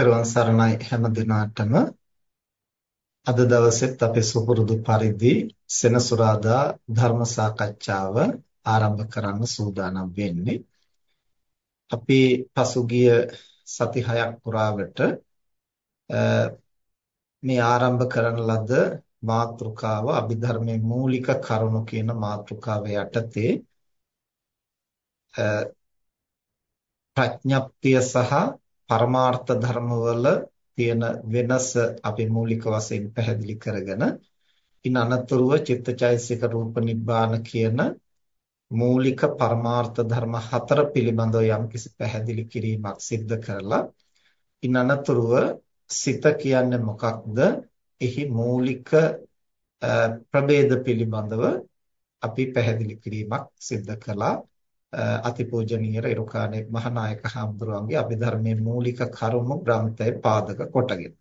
පෙරවන් සරණයි හැම දිනාටම අද දවසෙත් අපි සුපුරුදු පරිදි සෙනසුරාදා ධර්ම සාකච්ඡාව ආරම්භ කරන්න සූදානම් වෙන්නේ. අපි පසුගිය සති හයක් පුරාවට මේ ආරම්භ කරන ලද මාතෘකාව අභිධර්මයේ මූලික කරුණු කියන මාතෘකාව යටතේ ප්‍රඥප්තිය සහ පරමාර්ථ ධර්මවල තියෙන වෙනස අපි මූලික වශයෙන් පැහැදිලි කරගෙන ඉන් අනතුරුව චිත්තචෛසික රූප නිබ්බාන කියන මූලික පරමාර්ථ ධර්ම හතර පිළිබඳව යම්කිසි පැහැදිලි කිරීමක් සිද්ධ කරලා ඉන් අනතුරුව සිත කියන්නේ මොකක්ද? එහි මූලික ප්‍රභේද පිළිබඳව අපි පැහැදිලි කිරීමක් සිද්ධ කළා. අතිපූජනීය රේරුකාණේ මහානායක හඳුරන්ගේ අභිධර්මයේ මූලික කරුණු ග්‍රන්ථයේ පාදක කොටගෙන.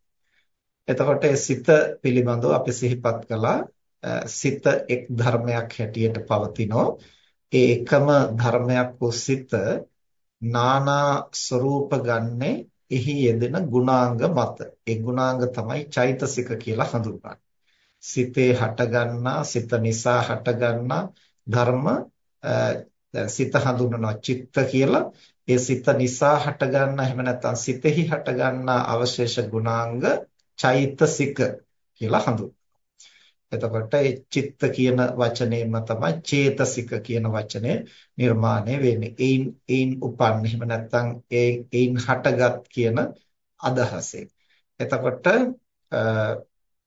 එතකොට සිත පිළිබඳව අපි සිහිපත් කළා සිත එක් ධර්මයක් හැටියට පවතිනෝ ඒ එකම ධර්මයක් වූ සිත නානා ස්වરૂප ගන්නේ එහි යෙදෙන ගුණාංග මත. ඒ ගුණාංග තමයි චෛතසික කියලා හඳුන්වන්නේ. සිතේ හටගන්නා සිත නිසා හටගන්නා ධර්ම සිත හඳුන්වනවා චිත්ත කියලා. ඒ සිත නිසා හටගන්නා එහෙම නැත්නම් සිතෙහි හටගන්නා අවශේෂ ගුණාංග චෛතසික කියලා හඳුන්වනවා. එතකොට ඒ චිත්ත කියන වචනේම තමයි චේතසික කියන වචනේ නිර්මාණය වෙන්නේ. ඒයින් ඒයින් උපන් එහෙම නැත්නම් ඒ ඒයින් හටගත් කියන අදහසෙන්. එතකොට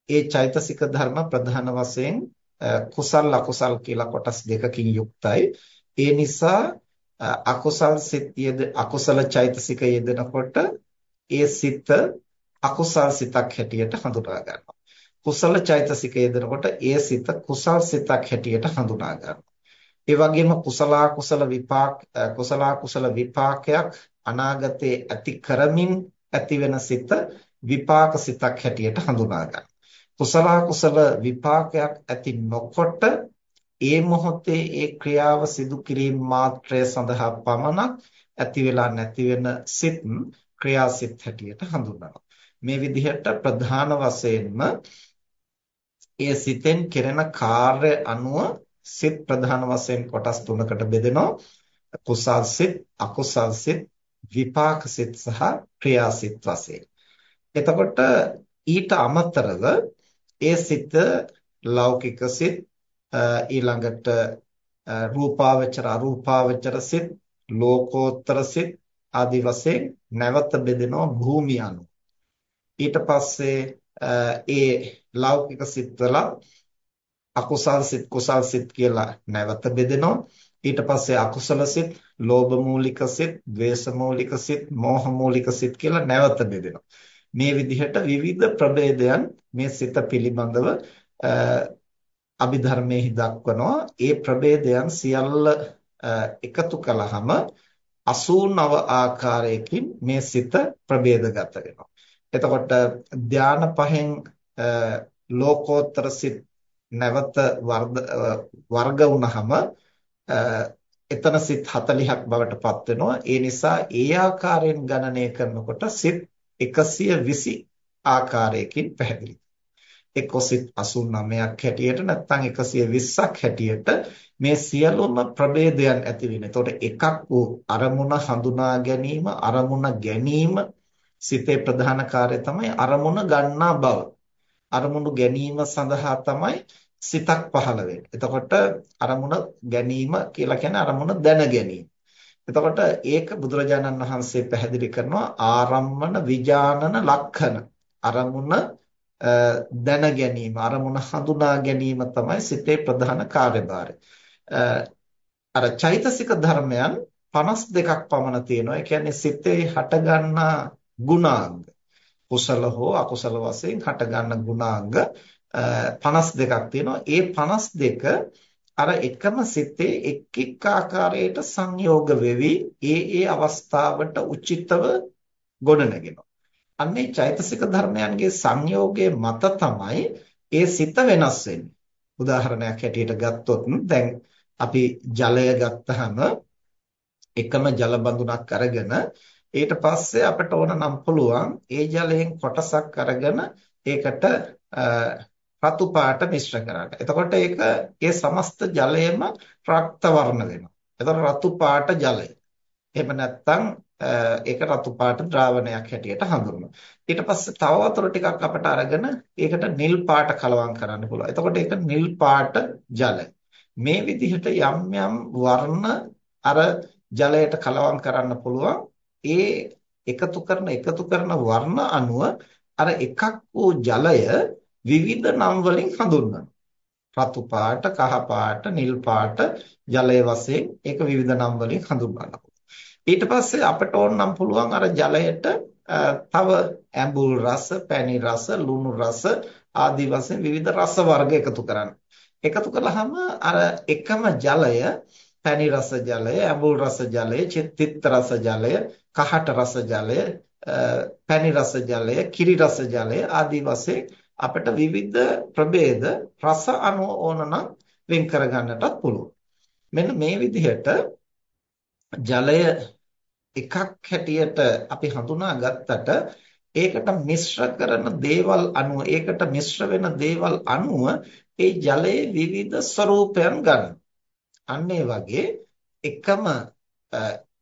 ඒ චෛතසික ධර්ම ප්‍රධාන වශයෙන් කුසල් අකුසල් කියලා කොටස් දෙකකින් යුක්තයි. ඒ නිසා අකුසල් සිත් අකුසල චෛතසික යෙදෙනකොට ඒ සිත අකුසල් සිතක් හැටියට හඳුනා ගන්නවා. කුසල චෛතසික යෙදෙනකොට ඒ සිත කුසල් සිතක් හැටියට හඳුනා ගන්නවා. ඒ වගේම කුසල කුසල විපාක කුසල කුසල විපාකයක් අනාගතේ ඇති කරමින් ඇති වෙන සිත විපාක සිතක් හැටියට හඳුනා ගන්නවා. කුසල කුසල විපාකයක් ඇති නොකොට ඒ මොහොතේ ඒ ක්‍රියාව සිදු කිරීම මාත්‍රය සඳහා පමණක් ඇති වෙලා නැති වෙන සිත් ක්‍රියාසිත හැටියට හඳුන්වනවා. මේ විදිහට ප්‍රධාන වශයෙන්ම ඒ සිතෙන් කෙරෙන කාර්ය අනුව සිත් ප්‍රධාන වශයෙන් කොටස් තුනකට බෙදෙනවා. කුසල් සිත්, අකුසල් සිත්, විපාක සිත් සහ ක්‍රියාසිත වශයෙන්. එතකොට ඊට අමතරව ඒ සිත ලෞකික සිත් ඊළඟට රූපාවචර අරූපාවචර සිත් ලෝකෝත්තර සිත් ආදි වශයෙන් නැවත බෙදෙනවා භූමිය අනුව. ඊට පස්සේ ඒ ලෞකික සිත්වල අකුසල් සිත් කුසල් සිත් කියලා නැවත බෙදෙනවා. ඊට පස්සේ අකුසල සිත් ලෝභ මූලික සිත් ද්වේෂ මූලික සිත් මෝහ මූලික සිත් කියලා නැවත බෙදෙනවා. මේ විදිහට විවිධ ප්‍රභේදයන් මේ සිත පිළිබඳව අභිධර්මයේ දක්වනවා ඒ ප්‍රභේදයන් සියල්ල එකතු කළාම 89 ආකාරයකින් මේ සිත ප්‍රභේදගත වෙනවා. එතකොට ධාන පහෙන් ලෝකෝත්තර සිත් නැවත වර්ග වුණාම එතන සිත් 40ක් බවට පත් වෙනවා. ඒ නිසා ඒ ආකාරයෙන් ගණනය කරනකොට සිත් 120 ආකාරයකින් පැහැදිලි එක්කොසිට 89ක් හැටියට නැත්නම් 120ක් හැටියට මේ සියලුම ප්‍රභේදයන් ඇති වෙන. එතකොට එකක් වූ අරමුණ හඳුනා ගැනීම, අරමුණ ගැනීම සිතේ ප්‍රධාන කාර්යය තමයි අරමුණ ගන්නා බව. අරමුණු ගැනීම සඳහා තමයි සිතක් පහළ වෙන්නේ. එතකොට අරමුණ ගැනීම කියලා කියන්නේ අරමුණ දැන ගැනීම. එතකොට ඒක බුදුරජාණන් වහන්සේ පැහැදිලි කරනවා ආරම්මන විජානන ලක්ෂණ. අරමුණ දැන ගැනීම අරමුණ හඳුනා ගැනීම තමයි සිතේ ප්‍රධාන කාර්යභාරය. අර චෛතසික ධර්මයන් 52ක් පමණ තියෙනවා. ඒ කියන්නේ සිතේ හටගන්නා ගුණාංග. කුසල හෝ අකුසල වශයෙන් හටගන්න ගුණාංග 52ක් තියෙනවා. ඒ 52 අර එකම සිතේ එක් එක් ආකාරයට සංයෝග වෙවි ඒ ඒ අවස්ථාවට උචිතව ගොඩනගෙනවා. අන්නේ චෛතසික ධර්මයන්ගේ සංයෝගයේ මත තමයි ඒ සිත වෙනස් වෙන්නේ. උදාහරණයක් හැටියට ගත්තොත් දැන් අපි ජලය ගත්තහම එකම ජල බඳුනක් අරගෙන ඊට පස්සේ අපිට ඕන නම් පුළුවන් ඒ ජලයෙන් කොටසක් අරගෙන ඒකට රතු පාට මිශ්‍ර කරන්න. එතකොට ඒක ඒ සමස්ත ජලයම රක්ත වර්ණ වෙනවා. එතකොට රතු පාට ජලය. එහෙම නැත්නම් ඒක රතු පාට ද්‍රාවණයක් හැටියට හඳුන්වනවා. ඊට පස්සේ තව වතුර ටිකක් අපිට අරගෙන ඒකට නිල් පාට කලවම් කරන්න පුළුවන්. එතකොට ඒක නිල් පාට ජලය. මේ විදිහට යම් යම් වර්ණ අර ජලයට කලවම් කරන්න පුළුවන්. ඒ එකතු කරන එකතු කරන වර්ණ අනුව අර එකක් වූ ජලය විවිධ නම් වලින් හඳුන්වනවා. රතු පාට, කහ පාට, නිල් පාට ජලය වශයෙන් ඒක විවිධ නම් වලින් හඳුන්වනවා. ඊට පස්සේ අපට ඕන නම් පුළුවන් අර ජලයට තව ඇඹුල් රස, පැණි රස, ලුණු රස ආදී වශයෙන් විවිධ රස වර්ග එකතු කරන්න. එකතු කළාම අර එකම ජලය පැණි රස ජලය, ඇඹුල් රස ජලය, චිත්ත රස ජලය, කහට රස ජලය, පැණි රස ජලය, කිරි රස ජලය ආදී වශයෙන් අපිට විවිධ ප්‍රභේද රස අණු ඕනනම් වෙන් කරගන්නටත් පුළුවන්. මෙන්න මේ විදිහට ජලය එකක් හැටියට අපි හඳුනා ගත්තට ඒකට මිශ්‍ර කරන දේවල් අනුව ඒකට මිශ්‍ර වෙන දේවල් අනුව ඒ ජලයේ විවිධ ස්වરૂපයන් ගන්න. අන්න වගේ එකම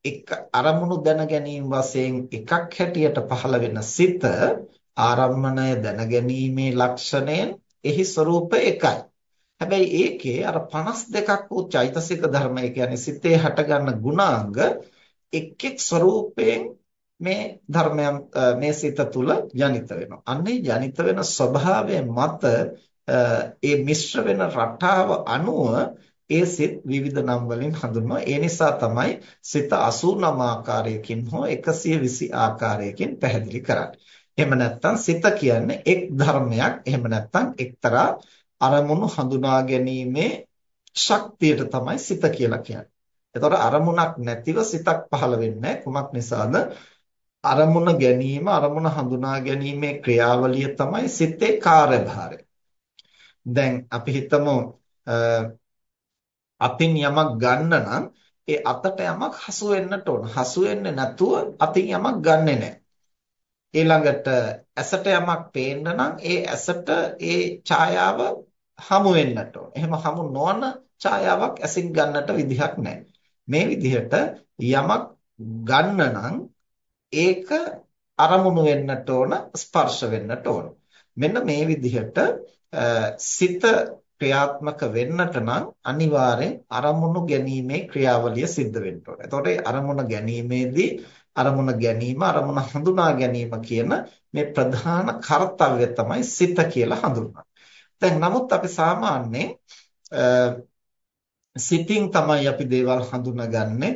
එක අරමුණු දැන ගැනීම වශයෙන් එකක් හැටියට පහළ වෙන සිත ආරම්මණය දැනගැනීමේ ලක්ෂණයෙන් එහි ස්වરૂප එකයි. හැබැයි ඒකේ අර 52ක් වූ චෛතසික ධර්ම ඒ කියන්නේ සිතේ හටගන්න ගුණාංග එක් එක් ස්වરૂපයෙන් මේ ධර්මයන් මේ සිත තුල ජනිත වෙනවා. අන්නේ ජනිත වෙන ස්වභාවය මත ඒ මිශ්‍ර වෙන රටාව අනුව ඒ සිත් විවිධ නම් වලින් හඳුන්වනවා. ඒ නිසා තමයි සිත 89 ආකාරයකින් හෝ 120 ආකාරයකින් පැහැදිලි කරන්නේ. එහෙම නැත්නම් සිත කියන්නේ එක් ධර්මයක්. එහෙම නැත්නම් එක්තරා අරමුණු හඳුනා ගැනීමේ ශක්තියට තමයි සිත කියලා කියන්නේ. එතකොට අරමුණක් නැතිව සිතක් පහළ වෙන්නේ කුමක් නිසාද? අරමුණ ගැනීම, අරමුණ හඳුනා ගැනීමේ ක්‍රියාවලිය තමයි සිතේ කාර්යභාරය. දැන් අපි හිතමු අතින් යමක් ගන්න නම් ඒ අතට යමක් හසු වෙන්නට ඕන. හසු වෙන්නේ නැතුව අතින් යමක් ගන්නෙ නැහැ. ඊළඟට ඇසට යමක් පේන්න නම් ඒ ඇසට ඒ ඡායාව හමු වෙන්නට ඕන. එහෙම හමු නොවන ඡායාවක් ඇසින් ගන්නට විදිහක් නැහැ. මේ විදිහට යමක් ගන්න නම් ඒක අරමුණු වෙන්නට ඕන ස්පර්ශ වෙන්නට ඕන. මෙන්න මේ විදිහට සිත ක්‍රියාත්මක වෙන්නට නම් අනිවාර්යෙන් අරමුණු ගැනීමේ ක්‍රියාවලිය සිද්ධ වෙන්න ඕන. එතකොට අරමුණ ගැනීමේදී අරමුණ ගැනීම අරමුණ හඳුනා ගැනීම කියන මේ ප්‍රධාන කාර්යය තමයි සිත කියලා හඳුන්වන්නේ. දැන් නමුත් අපි සාමාන්‍යයෙන් සිතින් තමයි අපි දේවල් හඳුනාගන්නේ.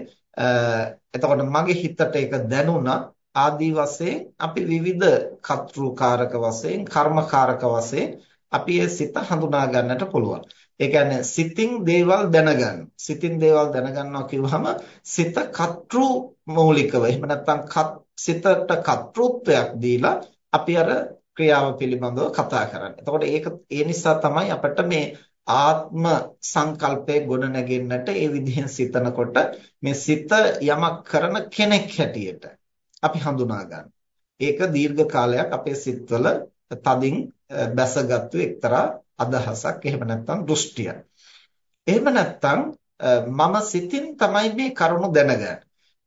එතකොට මගේ හිතට ඒක දැනුණා ආදී වශයෙන් අපි විවිධ කර්තෘකාරක වශයෙන් කර්මකාරක වශයෙන් අපි ඒ සිත හඳුනා ගන්නට පුළුවන්. ඒ කියන්නේ සිතින් දේවල් දැනගන්න. සිතින් දේවල් දැනගන්නවා කිව්වහම සිත කර්තෘ මූලිකව එහෙම නැත්නම් සිතට කර්තෘත්වයක් දීලා අපි අර ක්‍රියාව පිළිබඳව කතා කරන්නේ. එතකොට ඒක ඒ නිසා තමයි අපිට මේ ආත්ම සංකල්පය ගොඩ නැගෙන්නට ඒ විදිහෙන් සිතනකොට මේ සිත යමක් කරන කෙනෙක් හැටියට අපි හඳුනා ගන්න. ඒක දීර්ඝ කාලයක් අපේ සිත්වල තදින් බැසගත්තු එක්තරා අදහසක් එහෙම නැත්නම් දෘෂ්ටියක්. එහෙම නැත්නම් මම සිතින් තමයි මේ කරුණු දැනගන්නේ.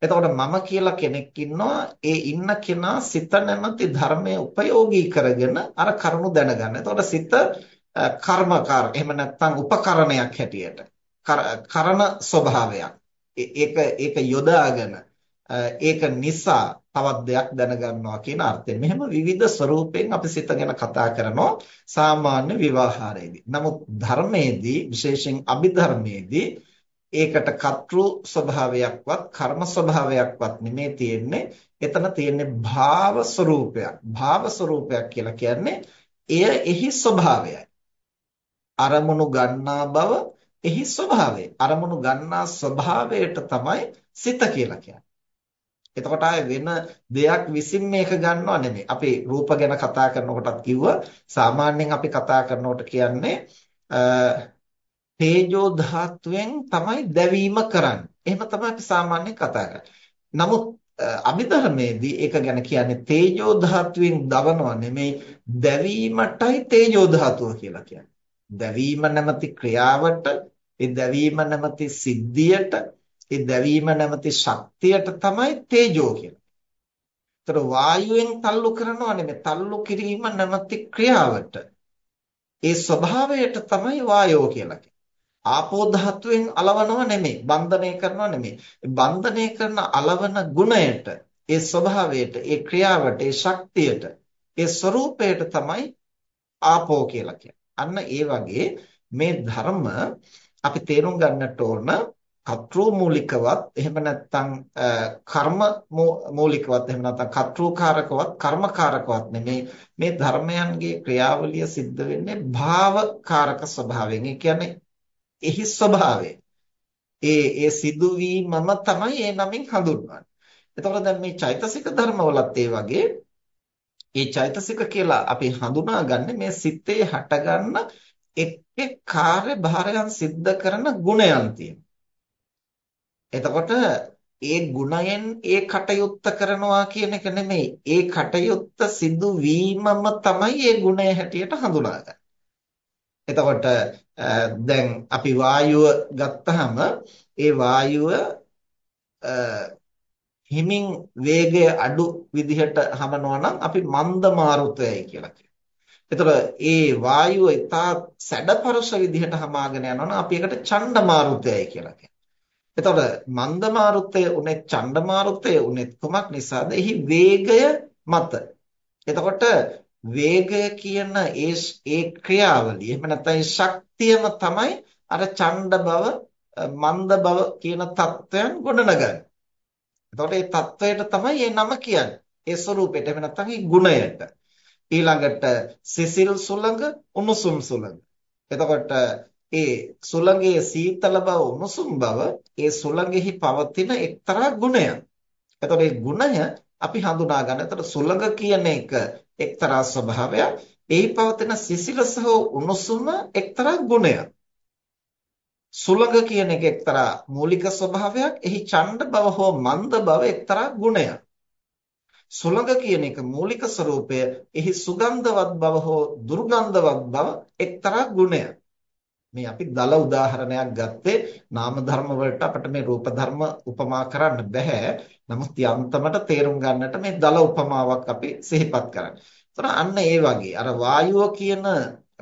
එතකොට මම කියලා කෙනෙක් ඉන්නවා ඒ ඉන්න කෙනා සිත නැමැති ධර්මයේ උපයෝගී කරගෙන අර කරුණු දැනගන්න. එතකොට සිත කර්මකාර එහෙම නැත්නම් උපකරණයක් හැටියට කරන ස්වභාවයක්. ඒක ඒක යොදාගෙන ඒක නිසා තවත් දෙයක් දැනගන්නවා කියන අර්ථයෙන්. මෙහෙම විවිධ ස්වරූපෙන් අපි සිත ගැන කතා කරනවා සාමාන්‍ය විවාහාරයේදී. නමුත් ධර්මයේදී විශේෂයෙන් අභිධර්මයේදී ඒකට කර්තෘ ස්වභාවයක්වත් කර්ම ස්වභාවයක්වත් නෙමේ තියෙන්නේ. එතන තියෙන්නේ භාව ස්වરૂපයක්. භාව ස්වરૂපයක් කියලා කියන්නේ එය එහි ස්වභාවයයි. අරමුණු ගන්නා බව එහි ස්වභාවය. අරමුණු ගන්නා ස්වභාවයට තමයි සිත කියලා කියන්නේ. එතකොට ආයේ වෙන දෙයක් විසින් මේක ගන්නව නෙමෙයි. අපි රූප ගැන කතා කරනකොටත් කිව්වා සාමාන්‍යයෙන් අපි කතා කරනකොට කියන්නේ තේජෝ ධාතුවෙන් තමයි දැවීම කරන්නේ. එහෙම තමයි අපි සාමාන්‍යයෙන් කතා කරන්නේ. නමුත් අභිධර්මයේදී ඒක ගැන කියන්නේ තේජෝ ධාතුවෙන් දවනව නෙමෙයි දැවීමටයි තේජෝ ධාතුව කියලා කියන්නේ. දැවීම නැමැති ක්‍රියාවට, ඒ දැවීම නැමැති සිද්ධියට, ඒ දැවීම නැමැති ශක්තියට තමයි තේජෝ කියලා. ඒතර වායුවෙන් තල්ලු කරනව නෙමෙයි තල්ලු කිරීම නැමැති ක්‍රියාවට. ඒ ස්වභාවයට තමයි වායෝ කියලා කියන්නේ. ආපෝ ධාතුවෙන් అలවනව නෙමෙයි බන්ධනය කරනව නෙමෙයි බන්ධනය කරන అలවන ගුණයට ඒ ස්වභාවයට ඒ ක්‍රියාවට ඒ ශක්තියට ඒ ස්වરૂපයට තමයි ආපෝ කියලා කියන්නේ. අන්න ඒ වගේ මේ ධර්ම අපි තේරුම් ගන්නට ඕන කතෘ මූලිකවත් එහෙම නැත්නම් කර්ම මූලිකවත් එහෙම නැත්නම් කතෘකාරකවත් කර්මකාරකවත් නෙමේ. මේ ධර්මයන්ගේ ක්‍රියාවලිය සිද්ධ වෙන්නේ භාවකාරක ස්වභාවයෙන්. ඒ කියන්නේ එහි ස්වභාවය. ඒ ඒ සිදුවීමම තමයි ඒ නමින් හඳුන්වන්නේ. එතකොට දැන් මේ චෛතසික ධර්මවලත් ඒ වගේ ඒ චෛතසික කියලා අපි හඳුනාගන්නේ මේ සිතේ හටගන්න එක් එක් කාර්යභාරයන් සිද්ධ කරන ගුණයන් එතකොට ඒ ගුණයෙන් ඒ කටයුත්ත කරනවා කියන එක නෙමෙයි. ඒ කටයුත්ත සිදුවීමම තමයි ඒ ගුණය හැටියට හඳුනාගන්නේ. එතකොට Eh, දැන් අපි වායුව ගත්තාම ඒ වායුව eh, හිමින් වේගය අඩු විදිහට හමනවා නම් අපි මන්ද මාරුතයයි කියලා කියනවා. එතකොට ඒ වායුව ඉතා සැඩපරස විදිහට හමාගෙන යනවා නම් අපි ඒකට ඡණ්ඩ මාරුතයයි කියලා කියනවා. එතකොට මන්ද මාරුතය උනේ ඡණ්ඩ මාරුතය උනේ කුමක් නිසාද? එහි වේගය මත. එතකොට වේගය කියන ඒ ඒ ක්‍රියාවලිය එහෙම නැත්නම් ශක්තියම තමයි අර ඡණ්ඩ බව මන්ද බව කියන தত্ত্বයන් ගොඩනගන්නේ. එතකොට මේ தত্ত্বයට තමයි මේ නම කියන්නේ. ඒ ස්වરૂපයට එහෙම නැත්නම් මේ ගුණයට. ඊළඟට සිසිල් සුළඟ උණුසුම් සුළඟ. එතකොට ඒ සුළඟේ සීතල බව උණුසුම් බව ඒ සුළඟෙහි පවතින එක්තරා ගුණයක්. එතකොට මේ ගුණය අපි හඳුනා ගන්න. එතකොට සුළඟ කියන එක එක්තරා ස්වභාවයක්. එහි පවතින සිසිලස හෝ උණුසුම එක්තරා ගුණයක්. සුළඟ කියන එක එක්තරා මූලික ස්වභාවයක්. එහි ඡණ්ඩ බව හෝ මන්ද බව එක්තරා ගුණයක්. සුළඟ කියන එක මූලික ස්වરૂපය එහි සුගන්ධවත් බව හෝ දුර්ගන්ධවත් බව එක්තරා ගුණයක්. මේ අපි දල උදාහරණයක් ගත්තේ නාම ධර්ම වලට අපිට මේ රූප ධර්ම උපමා කරන්න බෑ. නමුත් යන්තමට තේරුම් ගන්නට මේ දල උපමාවක් අපි සිහිපත් කරන්නේ. ඒතර අන්න ඒ වගේ අර වායුව කියන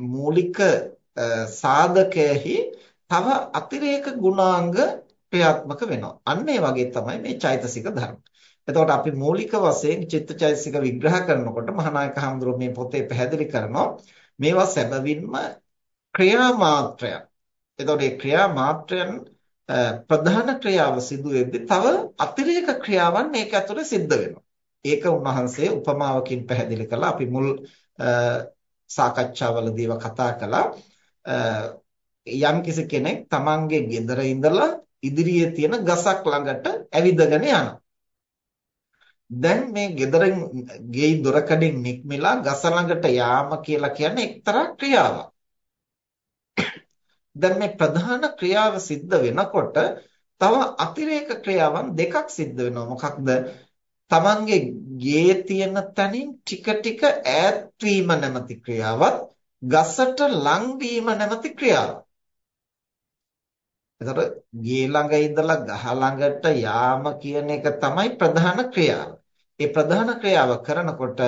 මූලික සාධකයෙහි තව අතිරේක ගුණාංග ක්‍රියාත්මක වෙනවා. අන්න ඒ වගේ තමයි මේ චෛතසික ධර්ම. එතකොට අපි මූලික වශයෙන් චිත්තචෛතසික විග්‍රහ කරනකොට මහානායක හඳුරෝ මේ පොතේ පැහැදිලි කරනවා මේවා සැබවින්ම ක්‍රියා මාත්‍රයක්. එතකොට මේ ක්‍රියා මාත්‍රයන් ප්‍රධාන ක්‍රියාව සිදු වෙද්දී තව අතිරේක ක්‍රියාවන් මේක ඇතුලේ සිද්ධ වෙනවා. ඒක උන්වහන්සේ උපමාවකින් පැහැදිලි කළා. අපි මුල් සාකච්ඡාවලදීව කතා කළා. යම්කිසි කෙනෙක් තමන්ගේ ගෙදර ඉඳලා ඉදිරියේ තියෙන ගසක් ළඟට ඇවිදගෙන යනවා. දැන් මේ ගෙදරින් ගෙයි දොරකඩින් නික්මිලා ගස ළඟට යාම කියලා කියන්නේ එක්තරා ක්‍රියාවක්. දැන් මේ ප්‍රධාන ක්‍රියාව සිද්ධ වෙනකොට තව අතිරේක ක්‍රියාවන් දෙකක් සිද්ධ වෙනවා. මොකක්ද? Tamange ගේ තියෙන තැනින් ටික ටික ඈත් වීම නැමැති ක්‍රියාවත් ගසට ලං වීම නැමැති ක්‍රියාවක්. එතකොට ගේ ළඟ ඉඳලා ගහ ළඟට යාම කියන එක තමයි ප්‍රධාන ක්‍රියාව. ඒ ප්‍රධාන ක්‍රියාව කරනකොට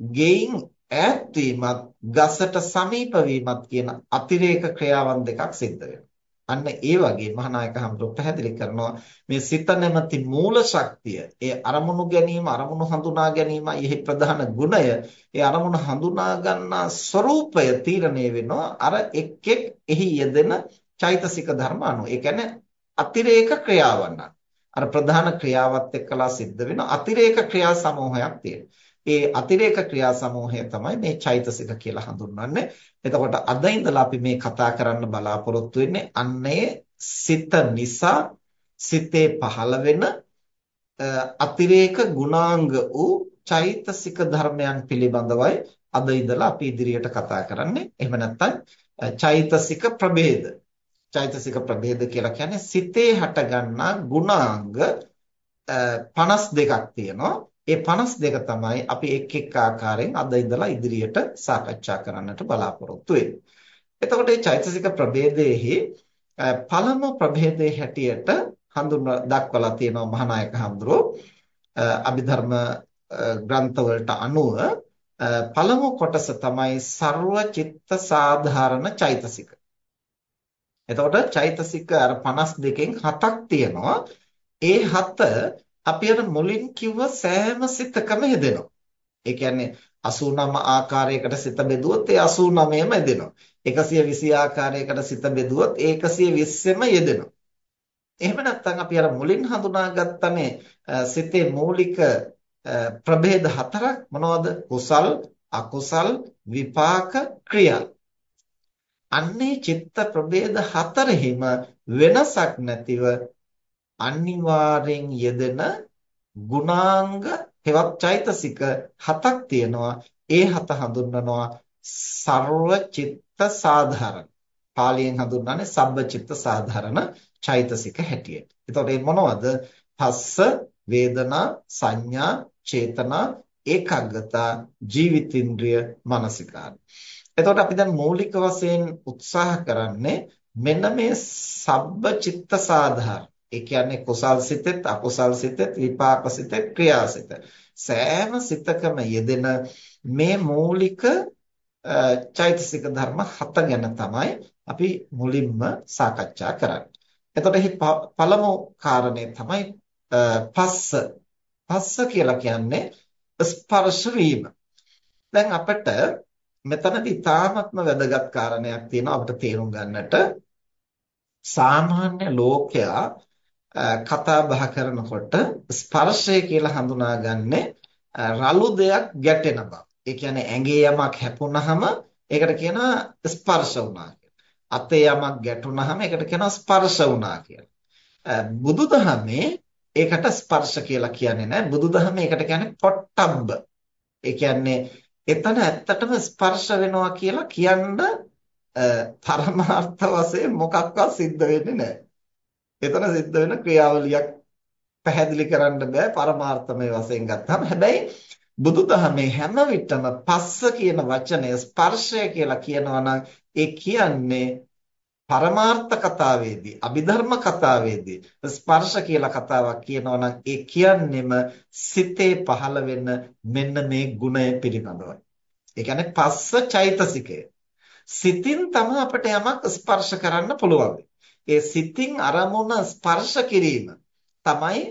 ගෙයින් ඈත් වීමත් ගසට සමීප වීමත් කියන අතිරේක ක්‍රියාවන් දෙකක් සිද්ධ අන්න ඒ වගේ මහානායක හඳුරු පැහැදිලි කරනවා මේ සිත නැමැති මූල ශක්තිය ඒ අරමුණු ගැනීම අරමුණු හඳුනා ගැනීම යෙහි ප්‍රධාන ගුණය. ඒ අරමුණු හඳුනා ගන්නා ස්වરૂපය තීරණය වෙනවා අර එක් එක් එහි යෙදෙන චෛතසික ධර්ම අනුව. ඒ කියන්නේ අතිරේක ක්‍රියාවන් අර ප්‍රධාන ක්‍රියාවත් එක්කලා සිද්ධ වෙන අතිරේක ක්‍රියා සමූහයක් තියෙනවා. ඒ අතිරේක ක්‍රියා සමූහය තමයි මේ චෛතසික කියලා හඳුන්වන්නේ. එතකොට අද ඉඳලා අපි මේ කතා කරන්න බලාපොරොත්තු වෙන්නේ අන්නේ සිත නිසා සිතේ පහළ වෙන අතිරේක ගුණාංග වූ චෛතසික ධර්මයන් පිළිබඳවයි අද ඉඳලා අපි ඉදිරියට කතා කරන්නේ. එහෙම නැත්නම් චෛතසික ප්‍රභේද. චෛතසික ප්‍රභේද කියලා කියන්නේ සිතේ හටගන්නා ගුණාංග 52ක් තියෙනවා. ඒ 52 තමයි අපි එක් එක් ආකාරයෙන් අද ඉඳලා ඉදිරියට සාකච්ඡා කරන්නට බලාපොරොත්තු වෙන්නේ. එතකොට මේ චෛතසික ප්‍රභේදයේහි පළමු ප්‍රභේදයේ හැටියට හඳුන්වා දක්වලා තියෙනවා මහානායක හඳුරෝ අභිධර්ම ග්‍රන්ථවලට අනුව පළමු කොටස තමයි ਸਰව චිත්ත සාධාරණ චෛතසික. එතකොට චෛතසික අර 52කින් හතක් තියෙනවා. ඒ හත අපි අර මුලින් කිව්ව සෑම සිතකම යෙදෙනවා. ඒ කියන්නේ 89 ආකාරයකට සිත බෙදුවොත් ඒ 89ම යෙදෙනවා. 120 ආකාරයකට සිත බෙදුවොත් ඒ 120ෙම යෙදෙනවා. එහෙම නැත්නම් අපි අර මුලින් හඳුනාගත්ත මේ සිතේ මූලික ප්‍රභේද හතරක් මොනවද? කුසල්, අකුසල්, විපාක, ක්‍රියා. අන්නේ චිත්ත ප්‍රභේද හතරෙහිම වෙනසක් නැතිව අනිවාර්යෙන් යෙදෙන ගුණාංග හෙවත් චෛතසික හතක් තියෙනවා. ඒ හත හඳුන්වනවා ਸਰව චිත්ත සාධාරණ. පාලියෙන් හඳුන්වන්නේ සබ්බ චිත්ත සාධාරණ චෛතසික හැටියට. එතකොට මේ මොනවද? පස්ස, වේදනා, සංඥා, චේතනා, ඒකාග්‍රතා, ජීවිතින්ද්‍රිය, මානසිකාර. එතකොට අපි දැන් මූලික වශයෙන් උත්සාහ කරන්නේ මෙන්න මේ සබ්බ චිත්ත සාධාරණ ඒ කියන්නේ කුසල් සිතෙත් අකුසල් සිතෙත් විපාක සිතෙත් ක්‍රියා සිත සෑම සිතකම යෙදෙන මේ මූලික චෛතසික ධර්ම හත ගැන තමයි අපි මුලින්ම සාකච්ඡා කරන්නේ. එතකොට එහි පළමු කාරණේ තමයි පස්ස. පස්ස කියලා කියන්නේ ස්පර්ශ වීම. දැන් අපිට මෙතනදී තාමත්ම වැදගත් කාරණයක් තියෙනවා අපිට තේරුම් ගන්නට. සාමාන්‍ය ලෝකයා කතා බහ කරනකොට ස්පර්ශය කියලා හඳුනාගන්නේ රළු දෙයක් ගැටෙන බව. ඒ කියන්නේ ඇඟේ යමක් හැපුණහම ඒකට කියනවා ස්පර්ශ වුණා කියලා. අතේ යමක් ගැටුණහම ඒකට කියනවා ස්පර්ශ වුණා කියලා. බුදුදහමේ ඒකට ස්පර්ශ කියලා කියන්නේ නැහැ. බුදුදහමේ ඒකට කියන්නේ පොට්ටබ්බ. ඒ කියන්නේ එතන ඇත්තටම ස්පර්ශ වෙනවා කියලා කියන්න පරමාර්ථ වශයෙන් මොකක්වත් සිද්ධ වෙන්නේ නැහැ. එතන සිද්ධ වෙන ක්‍රියාවලියක් පැහැදිලි කරන්න බෑ පරමාර්ථමය වශයෙන් ගත්තාම. හැබැයි බුදුදහමේ හැම විටම පස්ස කියන වචනය ස්පර්ශය කියලා කියනවා නම් ඒ කියන්නේ පරමාර්ථ කතාවේදී අභිධර්ම කතාවේදී ස්පර්ශ කියලා කතාවක් කියනවා නම් ඒ කියන්නෙම සිතේ පහළ වෙන මෙන්න මේ ගුණය පිළිබඳවයි. ඒ කියන්නේ පස්ස චෛතසිකය. සිතින් තමයි අපිට යමක් ස්පර්ශ කරන්න පුළුවන්. ඒ සිතින් අරමුණ ස්පර්ශ කිරීම තමයි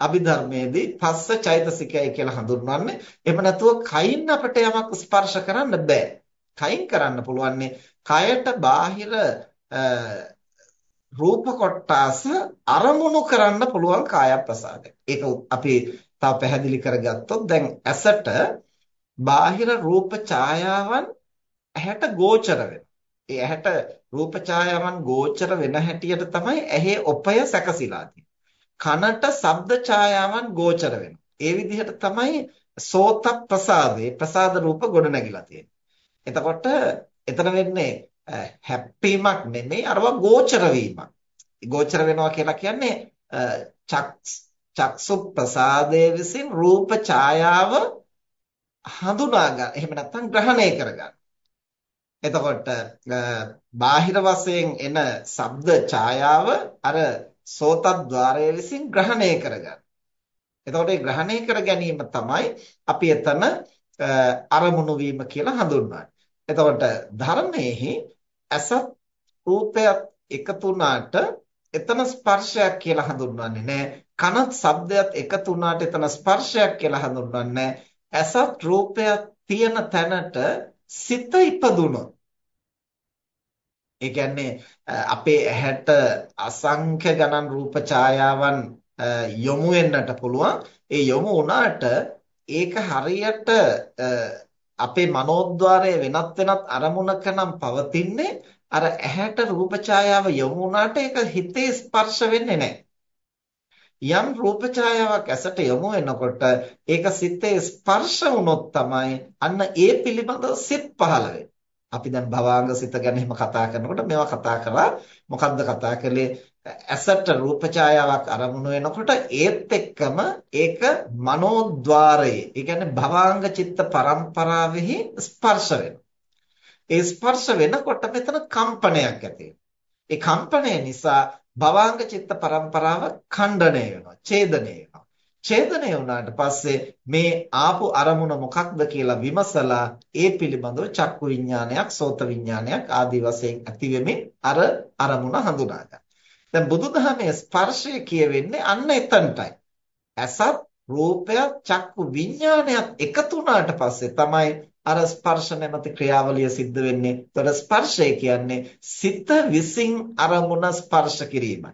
අභිධර්මයේදී පස්ස චෛතසිකයයි කියලා හඳුන්වන්නේ. එහෙම නැතුව කයින් අපිට යමක් ස්පර්ශ කරන්න බෑ. කයින් කරන්න පුළුවන්නේ කයට බාහිර රූප කොටාස අරමුණු කරන්න පුළුවන් කාය ප්‍රසාදයක්. ඒක අපි තව පැහැදිලි කරගත්තොත් දැන් ඇසට බාහිර රූප ඡායාවන් ඇහැට ගෝචර වෙනවා. ඒ ඇහැට රූප ඡායාවන් ගෝචර වෙන හැටියට තමයි ඇහි ඔපය සැකසීලා කනට ශබ්ද ඡායාවන් ගෝචර වෙනවා. ඒ විදිහට තමයි සෝත ප්‍රසාදේ ප්‍රසාද රූප ගොඩනැගිලා තියෙන්නේ. එතකොට එතන වෙන්නේ හැප්පීමක් නෙමෙයි අරවා ගෝචර වීමක්. ගෝචර වෙනවා කියලා කියන්නේ චක්සු ප්‍රසාදයේ විසින් රූප ඡායාව හඳුනා ගන්න. එහෙම නැත්නම් ග්‍රහණය කර ගන්න. එතකොට බාහිර වශයෙන් එන ශබ්ද ඡායාව අර සෝතද්්වාරය විසින් ග්‍රහණය කරගන්න. එතකොට මේ ග්‍රහණය කර ගැනීම තමයි අපි එතන අරමුණු වීම කියලා හඳුන්වන්නේ. එතකොට ධර්මයේහි අසත් රූපයත් එකතු වුණාට එතන ස්පර්ශයක් කියලා හඳුන්වන්නේ නැහැ. කනත් ශබ්දයක් එකතු වුණාට එතන ස්පර්ශයක් කියලා හඳුන්වන්නේ නැහැ. අසත් රූපයක් තියෙන තැනට සිත ඉපදුනොත් ඒ කියන්නේ අපේ ඇහැට අසංඛ්‍ය ගණන් රූප ඡායාවන් යොමු වෙන්නට පුළුවන්. ඒ යොමු වුණාට ඒක හරියට අපේ මනෝද්වාරය වෙනත් වෙනත් අරමුණක නම් පවතින්නේ අර ඇහැට රූප ඡායාව යොමු වුණාට ඒක හිතේ ස්පර්ශ වෙන්නේ නැහැ. යම් රූප ඡායාවක් ඇසට යොමු වෙනකොට ඒක සිතේ ස්පර්ශ වුණොත් තමයි අන්න ඒ පිළිබඳව සිත් පහළ වෙන්නේ. අපි දැන් භවාංග සිත ගැන එහෙම කතා කරනකොට මේවා කතා කරලා මොකද්ද කතා කළේ ඇසට රූප ඡායාවක් අරමුණු වෙනකොට ඒත් එක්කම ඒක මනෝද්වාරයේ ඒ කියන්නේ භවාංග චිත්ත පරම්පරාවෙහි ස්පර්ශ වෙනවා. ඒ ස්පර්ශ වෙනකොට මෙතන කම්පනයක් ඇති ඒ කම්පනය නිසා භවාංග චිත්ත පරම්පරාව ඛණ්ඩණය වෙනවා, ඡේදනය වෙනවා. ඡේදනය වුණාට පස්සේ මේ ආපු අරමුණ මොකක්ද කියලා විමසලා ඒ පිළිබඳව චක්කු විඥානයක්, සෝත විඥානයක් ආදී වශයෙන් ඇති වෙමින් අර අරමුණ හඳුනා ගන්න. දැන් බුදුදහමේ ස්පර්ශය කියවෙන්නේ අන්න එතනටයි. ඇසත් රූපයත් චක්කු විඥානයත් එකතු වුණාට පස්සේ තමයි අර ස්පර්ශ නැමැති ක්‍රියාවලිය සිද්ධ වෙන්නේ. ඒතර ස්පර්ශය කියන්නේ සිත විසින් අරමුණ ස්පර්ශ කිරීමයි.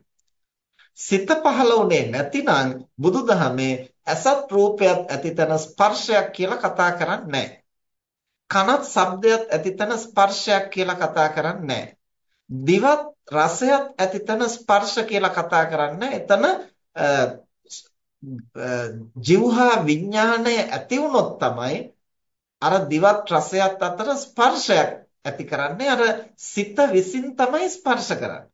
සිත පහළ වුණේ නැතිනම් බුදුදහමේ ඇසත් රූපයත් ඇතිතන ස්පර්ශයක් කියලා කතා කරන්නේ නැහැ. කනත් ශබ්දයක් ඇතිතන ස්පර්ශයක් කියලා කතා කරන්නේ නැහැ. දිවත් රසයත් ඇතිතන ස්පර්ශ කියලා කතා කරන්නේ එතන ජීවහා විඥාණය ඇති වුණොත් තමයි අර දිවත් රසයත් අතර ස්පර්ශයක් ඇති කරන්නේ අර සිත විසින් තමයි ස්පර්ශ කරන්නේ.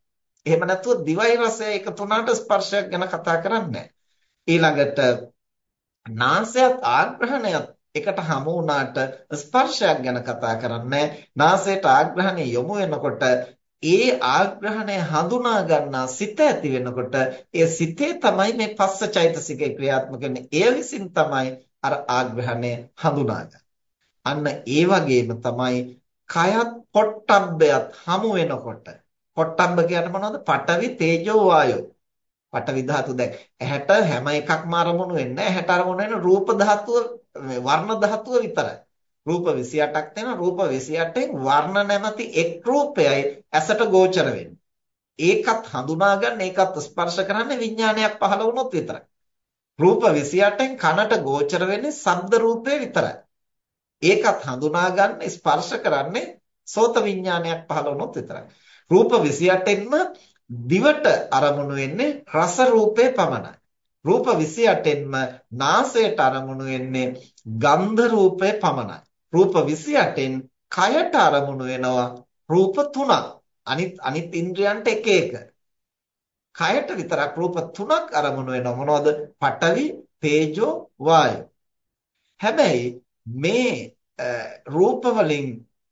එහෙම නැතුව දිවයි රසය එකතු වුණාට ස්පර්ශයක් ගැන කතා කරන්නේ ඊළඟට නාසයත් ආග්‍රහණයත් එකට හමු වුණාට ස්පර්ශයක් ගැන කතා කරන්නේ නාසයට ආග්‍රහණය යොමු වෙනකොට ඒ ආග්‍රහණය හඳුනා ගන්නා සිත ඇති වෙනකොට ඒ සිතේ තමයි මේ පස්ස චෛතසිකේ ක්‍රියාත්මක වෙන්නේ. එය විසින් තමයි අර ආග්‍රහණය හඳුනාගන්නේ. අන්න ඒ වගේම තමයි කයත් පොට්ටබ්බයත් හමු වෙනකොට පොට්ටබ්බ කියන්නේ මොනවද? පඨවි තේජෝ වායෝ. පඨවි ධාතු දැන් ඇහැට හැම එකක්ම අරමුණු වෙන්නේ ඇහැට අරමුණු වෙන රූප ධාතුව වර්ණ ධාතුව විතරයි. රූප 28ක් තියෙනවා රූප 28න් වර්ණ නැමැති එක් රූපයයි ඇසට ගෝචර වෙන්නේ. ඒකත් හඳුනා ගන්න ඒකත් ස්පර්ශ කරන්නේ විඥානයක් පහළ වුණොත් විතරයි. රූප 28න් කනට ගෝචර වෙන්නේ ශබ්ද රූපේ විතරයි. ඒකත් හඳුනා ගන්න ස්පර්ශ කරන්නේ සෝත විඥානයක් පහළ වුණොත් විතරයි. රූප 28න්ම දිවට අරමුණු වෙන්නේ රස රූපේ පමණයි. රූප 28න්ම නාසයට අරමුණු වෙන්නේ ගන්ධ රූපේ පමණයි. රූප 28න් කයට අරමුණු වෙනවා රූප තුනක්. අනිත් අනිත් ඉන්ද්‍රයන්ට එක එක. කයට විතරක් රූප තුනක් අරමුණු වෙනවා මොනවද? පඨවි, තේජෝ, වායෝ. හැබැයි මේ රූප වලින්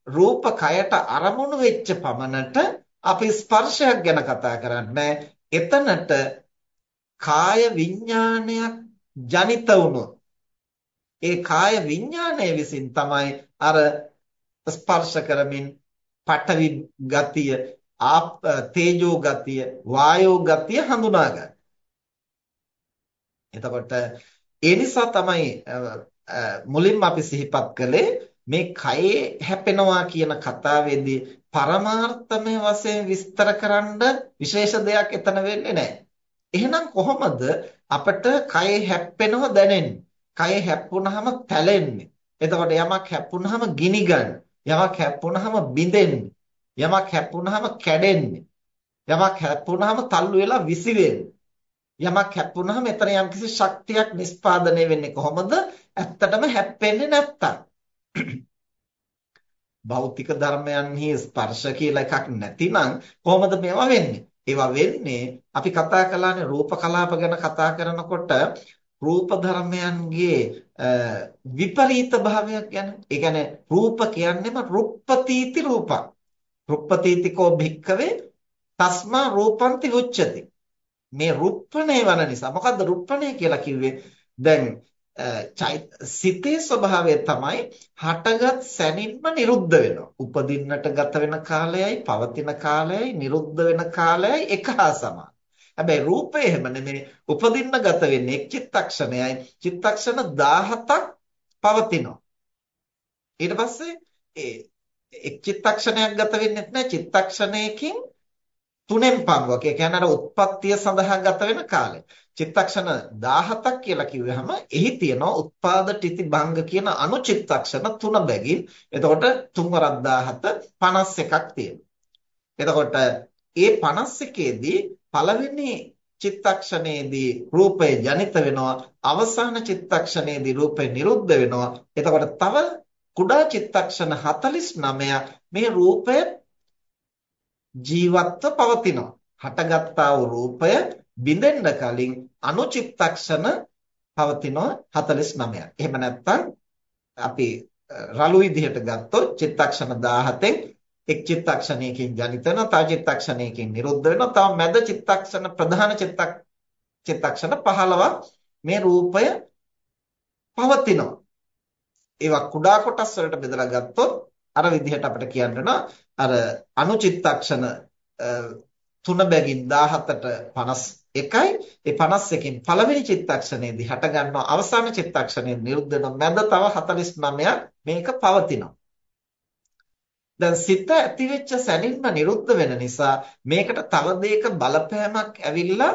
රූප කයට අරමුණු වෙච්ච පමණට අපි ස්පර්ශයක් ගැන කතා කරන්නේ. එතනට කාය විඥානයක් ජනිත වුණොත් ඒ කාය විඥානය විසින් තමයි අර ස්පර්ශ කරමින් පඨවි ගතිය ආප තේජෝ ගතිය වායෝ ගතිය හඳුනාගන්නේ. එතකොට ඒ නිසා තමයි මුලින්ම අපි සිහිපත් කළේ මේ කයේ හැපෙනවා කියන කතාවේදී පරමාර්ථමය වශයෙන් විස්තර කරන්න විශේෂ දෙයක් එතන වෙන්නේ නැහැ. එහෙනම් කොහොමද අපිට කයේ හැප්පෙනව දැනෙන්නේ? කයේ හැප්පුණාම පැලෙන්නේ. එතකොට යමක් හැප්පුණාම ගිනි ගන්න. යමක් හැප්පුණාම බිඳෙන්නේ. යමක් හැප්පුණාම කැඩෙන්නේ. යමක් හැප්පුණාම තල්ලු වෙලා විසි වෙන්නේ. යමක් හැප්පුණාම එතන යම්කිසි ශක්තියක් නිස්පාදනය වෙන්නේ කොහොමද? ඇත්තටම හැප්පෙන්නේ නැත්තම්. භෞතික ධර්මයන්හි ස්පර්ශ කියලා එකක් නැතිනම් කොහොමද මේවා වෙන්නේ? ඒවා වෙන්නේ අපි කතා කළානේ රූප කලාප ගැන කතා කරනකොට රූප ධර්මයන්ගේ විපරීත භාවයක් ගැන. ඒ කියන්නේ රූප කියන්නේම රුප්පතීති රූපක්. රුප්පතීතිකෝ භික්කවේ තස්මා රූපන්ති උච්චති. මේ රුප්පණේ වන නිසා මොකද්ද රුප්පණේ කියලා කිව්වේ? දැන් සිතේ ස්වභාවය තමයි හටගත් සැනින්ම නිරුද්ධ වෙනවා. උපදින්නට ගත වෙන කාලයයි පවතින කාලයයි නිරුද්ධ වෙන කාලයයි එක හා සමානයි. හැබැයි රූපය එහෙම නෙමෙයි. උපදින්න ගත වෙන්නේ එක් චිත්තක්ෂණයයි. චිත්තක්ෂණ 17ක් පවතිනවා. ඊට පස්සේ ඒ එක් චිත්තක්ෂණයක් ගත වෙන්නේ නැහැ. චිත්තක්ෂණයකින් තුනෙන් පංගුවක්. ඒ කියන්නේ අර උත්පත්තිය සඳහා ගත වෙන කාලය. චිත්තක්ෂණ 17ක් කියලා කිව්වහම එහි තියෙනවා උත්පාද ටිති භංග කියන අනුචිත්තක්ෂණ තුන බැගින්. එතකොට 3 වරක් 17 51ක් තියෙනවා. එතකොට ඒ 51ේදී පළවෙනි චිත්තක්ෂණයේදී රූපය ජනිත වෙනවා අවසාන චිත්තක්ෂණයේදී රූපය නිරුද්ධ වෙනවා. එතකොට තව කුඩා චිත්තක්ෂණ 49ක් මේ රූපය ජීවත්ව පවතිනවා. හටගත්තා වූ රූපය බිඳෙන්න කලින් අනුචිත්තක්ෂණ පවතිනවා 49ක්. එහෙම නැත්නම් අපි රළු විදිහට ගත්තොත් චිත්තක්ෂණ 17න් එක් චිත්තක්ෂණයකින් ජනිත වෙනවා තව චිත්තක්ෂණයකින් නිරුද්ධ වෙනවා තව මැද චිත්තක්ෂණ ප්‍රධාන චිත්තක් චිත්තක්ෂණ 15ක් මේ රූපය පවතිනවා ඒවා කුඩා කොටස් වලට බෙදලා ගත්තොත් අර විදිහට අපිට කියන්න අර අනුචිත්තක්ෂණ තුන බැගින් 17ට 51යි ඒ 51කින් පළවෙනි චිත්තක්ෂණයේදී හට ගන්නවා. අවසාන චිත්තක්ෂණයේ නිරුද්ධ වෙන මැද තව 49ක් මේක පවතිනවා. දැන් සිත ඇතිවෙච්ච සැනින්ම නිරුද්ධ වෙන නිසා මේකට තව දෙයක බලපෑමක් ඇවිල්ලා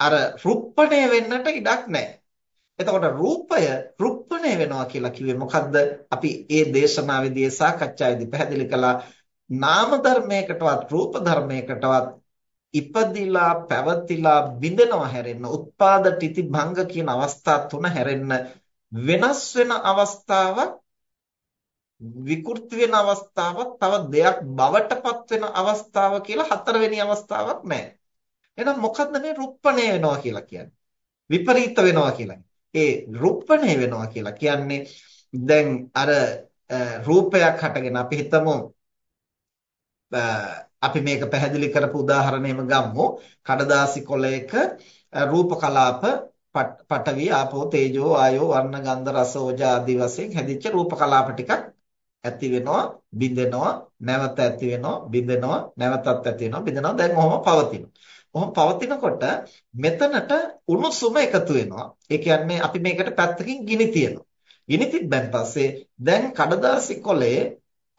අර රුප්පණය වෙන්නට ඉඩක් නැහැ. එතකොට රූපය රුප්පණය වෙනවා කියලා කිව්වේ මොකද්ද? අපි ඒ දේශනාවේදී සාකච්ඡාවේදී පැහැදිලි කළා නාම ධර්මයකටවත් රූප ධර්මයකටවත් ඉපදිලා පැවතිලා බිඳෙනවා හැරෙන්න උත්පාද තితి භංග කියන අවස්ථා තුන හැරෙන්න වෙනස් වෙන අවස්ථාවක් විකෘති වෙන අවස්ථාවක් තව දෙයක් බවටපත් වෙන අවස්ථාව කියලා හතරවෙනි අවස්ථාවක් නැහැ. එහෙනම් මොකද්ද මේ රුප්පණය වෙනවා කියලා කියන්නේ? විපරීත වෙනවා කියලා. ඒ රුප්පණය වෙනවා කියලා කියන්නේ දැන් අර රූපයක් හටගෙන අපි හිතමු අපි මේක පැහැදිලි කරපු උදාහරණයම ගමු. කඩදාසි කොළයක රූප කලාප පඨවි ආපෝ තේජෝ ආයෝ වර්ණ ගන්ධ රස ඕජා ආදී වශයෙන් හැදිච්ච රූප කලාප ටිකක් ඇති වෙනවා බිඳෙනවා නැවත ඇති වෙනවා බිඳෙනවා නැවතත් ඇති වෙනවා බිඳෙනවා දැන් ඔහොම පවතිනවා. ඔහොම පවතිනකොට මෙතනට උණුසුම එකතු වෙනවා. ඒ කියන්නේ අපි මේකට පැත්තකින් ගිනි තියනවා. ගිනි තිබ්බන් පස්සේ දැන් කඩදාසි කොළයේ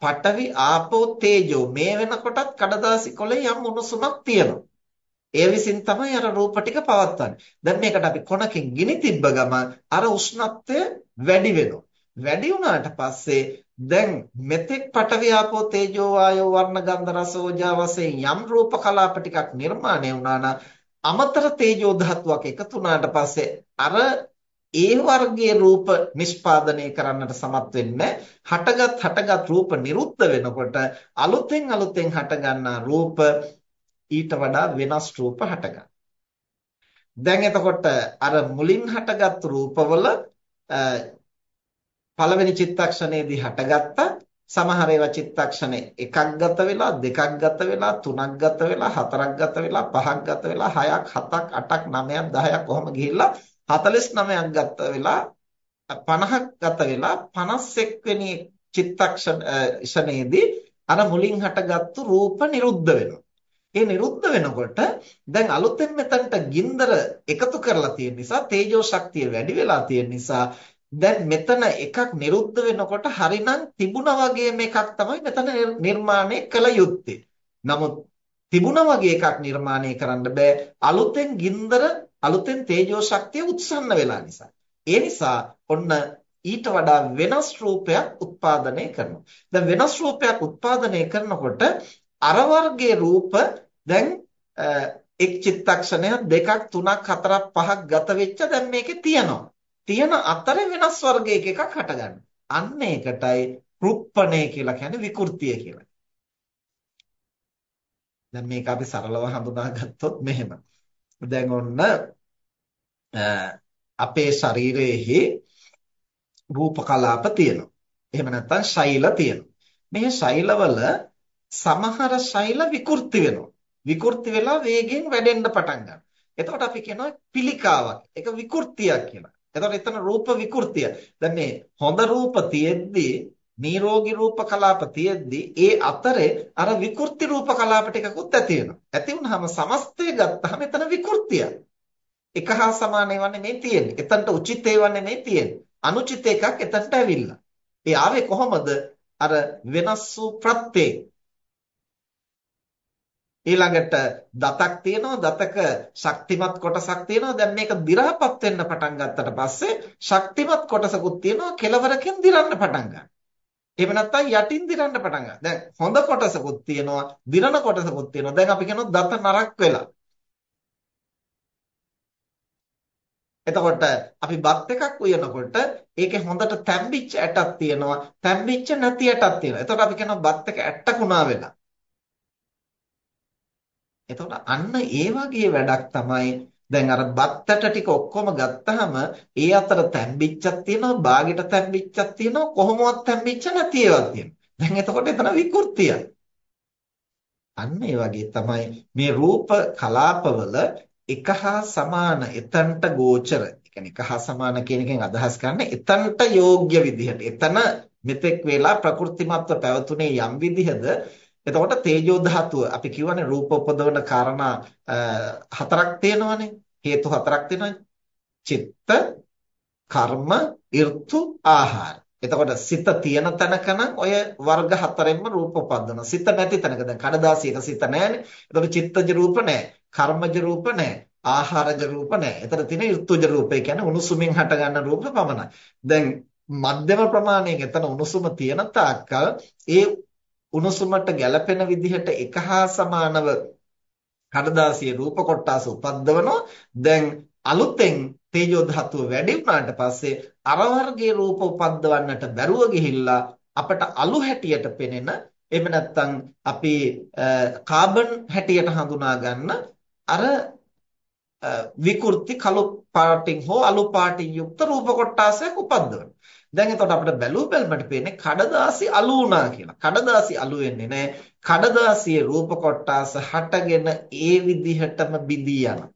පඨවි ආපෝ තේජෝ මේ වෙනකොටත් කඩදාසි කොළේ යම් උණුසුමක් තියෙනවා. ඒ විසින් තමයි අර රූප ටික පවත්වන්නේ. දැන් මේකට අපි කොනකින් ගිනි තිබ්බ ගම අර උෂ්ණත්වය වැඩි වෙනවා. වැඩි වුණාට පස්සේ දැන් මෙතෙක් පඨවි ආපෝ තේජෝ වායෝ වර්ණ ගන්ධ රස ඕජා වශයෙන් යම් රූප කලාප ටිකක් නිර්මාණය වුණා නම් අමතර තේජෝ ධාතුවක් එකතු වුණාට පස්සේ අර ඒ වර්ගයේ රූප නිෂ්පාදනය කරන්නට සමත් වෙන්නේ හටගත් හටගත් රූප නිරුද්ධ වෙනකොට අලුතෙන් අලුතෙන් හටගන්නා රූප ඊට වඩා වෙනස් රූප හටගන්නවා. දැන් එතකොට අර මුලින් හටගත් රූපවල පළවෙනි චිත්තක්ෂණයේදී හටගත්තා සමහර ඒවා චිත්තක්ෂණේ එකක් ගත වෙලා දෙකක් ගත වෙලා තුනක් ගත වෙලා හතරක් ගත වෙලා පහක් ගත වෙලා හයක් හතක් අටක් නවයක් 10ක් කොහොම ගිහිල්ලා 49ක් ගත වෙලා 50ක් ගත වෙලා 51 වෙනි චිත්තක්ෂණයේදී අර මුලින් හටගත්තු රූප නිරුද්ධ වෙනවා. ඒ නිරුද්ධ වෙනකොට දැන් අලුතෙන් මෙතනට ගින්දර එකතු කරලා තියෙන නිසා තේජෝ ශක්තිය වැඩි වෙලා තියෙන නිසා දැන් මෙතන එකක් නිරුද්ධ වෙනකොට හරිනම් තිබුණා වගේම එකක් තමයි මෙතන නිර්මාණය කළ යුත්තේ. නමුත් තිබුණා වගේ එකක් නිර්මාණය කරන්න බෑ අලුතෙන් ගින්දර අලුතෙන් තේජෝ ශක්තිය උත්සන්න වෙලා නිසා. ඒ නිසා ඔන්න ඊට වඩා වෙනස් රූපයක් උත්පාදනය කරනවා. දැන් වෙනස් රූපයක් උත්පාදනය කරනකොට අර වර්ගයේ රූප දැන් එක් චිත්තක්ෂණයක් දෙකක් තුනක් හතරක් පහක් ගත වෙච්ච දැන් මේකේ තියෙනවා. තියෙන අතරේ වෙනස් වර්ගයක එකක් හටගන්නවා. අන්න ඒකටයි රුප්පණය කියලා කියන්නේ විකෘතිය කියලා. දැන් මේක අපි සරලව හඳුනාගත්තොත් මෙහෙම. දැන් ඔන්න අපේ ශරීරයේ රූප කලාප තියෙනවා. එහෙම නැත්නම් ශෛල තියෙනවා. මේ ශෛලවල සමහර ශෛල විකෘති වෙනවා. විකෘති වෙලා වේගෙන් වැඩෙන්න පටන් ගන්නවා. එතකොට අපි කියනවා පිළිකාවක්. ඒක විකෘතියක් කියලා. එතකොට එතන රූප විකෘතිය. දැන් මේ හොඳ රූප තියෙද්දී නිරෝගී රූප කලාප තියෙද්දි ඒ අතරේ අර විකෘති රූප කලාප ටිකකුත් ඇති වෙනවා. ඇති වුනහම සමස්තය ගත්තාම එතන විකෘතිය. එක හා සමාන ඒවා නෙමෙයි තියෙන්නේ. එතනට උචිත ඒවා නෙමෙයි තියෙන්නේ. අනුචිත එකක් එතනට ඇවිල්ලා. ඒ ආවේ කොහොමද? අර වෙනස් වූ ප්‍රත්‍යේ ඊළඟට දතක් තියෙනවා දතක ශක්තිමත් කොටසක් තියෙනවා දැන් මේක දි รา පත් වෙන්න පටන් ගත්තට පස්සේ ශක්තිමත් කොටසකුත් තියෙනවා කෙලවරකින් දිරන්න පටන් ගන්නවා එහෙම නැත්නම් යටින් දිරන්න පටන් ගන්නවා. දැන් හොඳ කොටසකුත් තියෙනවා, දිරන කොටසකුත් තියෙනවා. දැන් අපි කියනවා දත නරක් වෙලා. එතකොට අපි බත් එකක් උයනකොට ඒකේ හොඳට තැම්බිච්ච ඇටක් තියෙනවා තැම්බිච්ච නැති ඇටක් තියෙනවා. එතකොට අපි කියනවා බත් එක ඇට්ටකුණා වෙලා. එතකොට අන්න ඒ වගේ වැඩක් තමයි දැන් අර බත්තට ටික ඔක්කොම ගත්තාම ඒ අතර තැම්බිච්චක් තියෙනවා බාගෙට තැම්බිච්චක් තියෙනවා කොහොමවත් තැම්බිච්ච නැති ඒවාක් තියෙනවා. දැන් එතකොට එතන විකෘතියක්. අන්න ඒ වගේ තමයි මේ රූප කලාපවල එක හා සමාන එතනට ගෝචර. ඒ කියන්නේ එක හා සමාන කියන එකෙන් අදහස් කරන්නේ එතනට යෝග්‍ය විදිහට. එතන මෙතෙක් වෙලා ප්‍රකෘතිමත්ව පැවතුනේ යම් විදිහද එතකොට තේජෝ ධාතුව අපි කියවනේ රූප උපදවන කාරණා හතරක් තියෙනවානේ. හේතු හතරක් තියෙනවානේ. චිත්ත, කර්ම, ඍතු, ආහාර. එතකොට සිත තියෙන තැනක නම් ඔය වර්ග හතරෙන්ම රූප උපදිනවා. සිත නැති තැනක දැන් කඩදාසියක සිත නැහැනේ. එතකොට චිත්තජ රූප නැහැ. කර්මජ රූප නැහැ. ආහාරජ රූප නැහැ. එතන තියෙන ඍතුජ රූපය කියන්නේ උණුසුමින් හට ගන්න රූප පමණයි. දැන් මධ්‍යම ප්‍රමාණයෙන් එතන උණුසුම තියෙන තාක්කල් ඒ උණුසුමට ගැළපෙන විදිහට එක හා සමානව කඩදාසිය රූප කොටස උපද්දවනවා. දැන් අලුතෙන් තේජෝ ධාතුව වැඩි වුණාට පස්සේ අර වර්ගයේ රූප උපද්දවන්නට බැරුව ගිහිල්ලා අපට අලු හැටියට පෙනෙන එහෙම නැත්නම් අපි කාබන් හැටියට හඳුනා ගන්න අර විකෘති කළු පාටින් හෝ අලු පාටින් යුක්ත රූප කොටාසයක් උපද්දවන. දැන් එතකොට අපිට බැලූ බැලමට පේන්නේ කඩදාසි අලු වුණා කියලා. කඩදාසි අලු වෙන්නේ නැහැ. කඩදාසියේ රූප කොටාස හටගෙන ඒ විදිහටම බිඳී යනවා.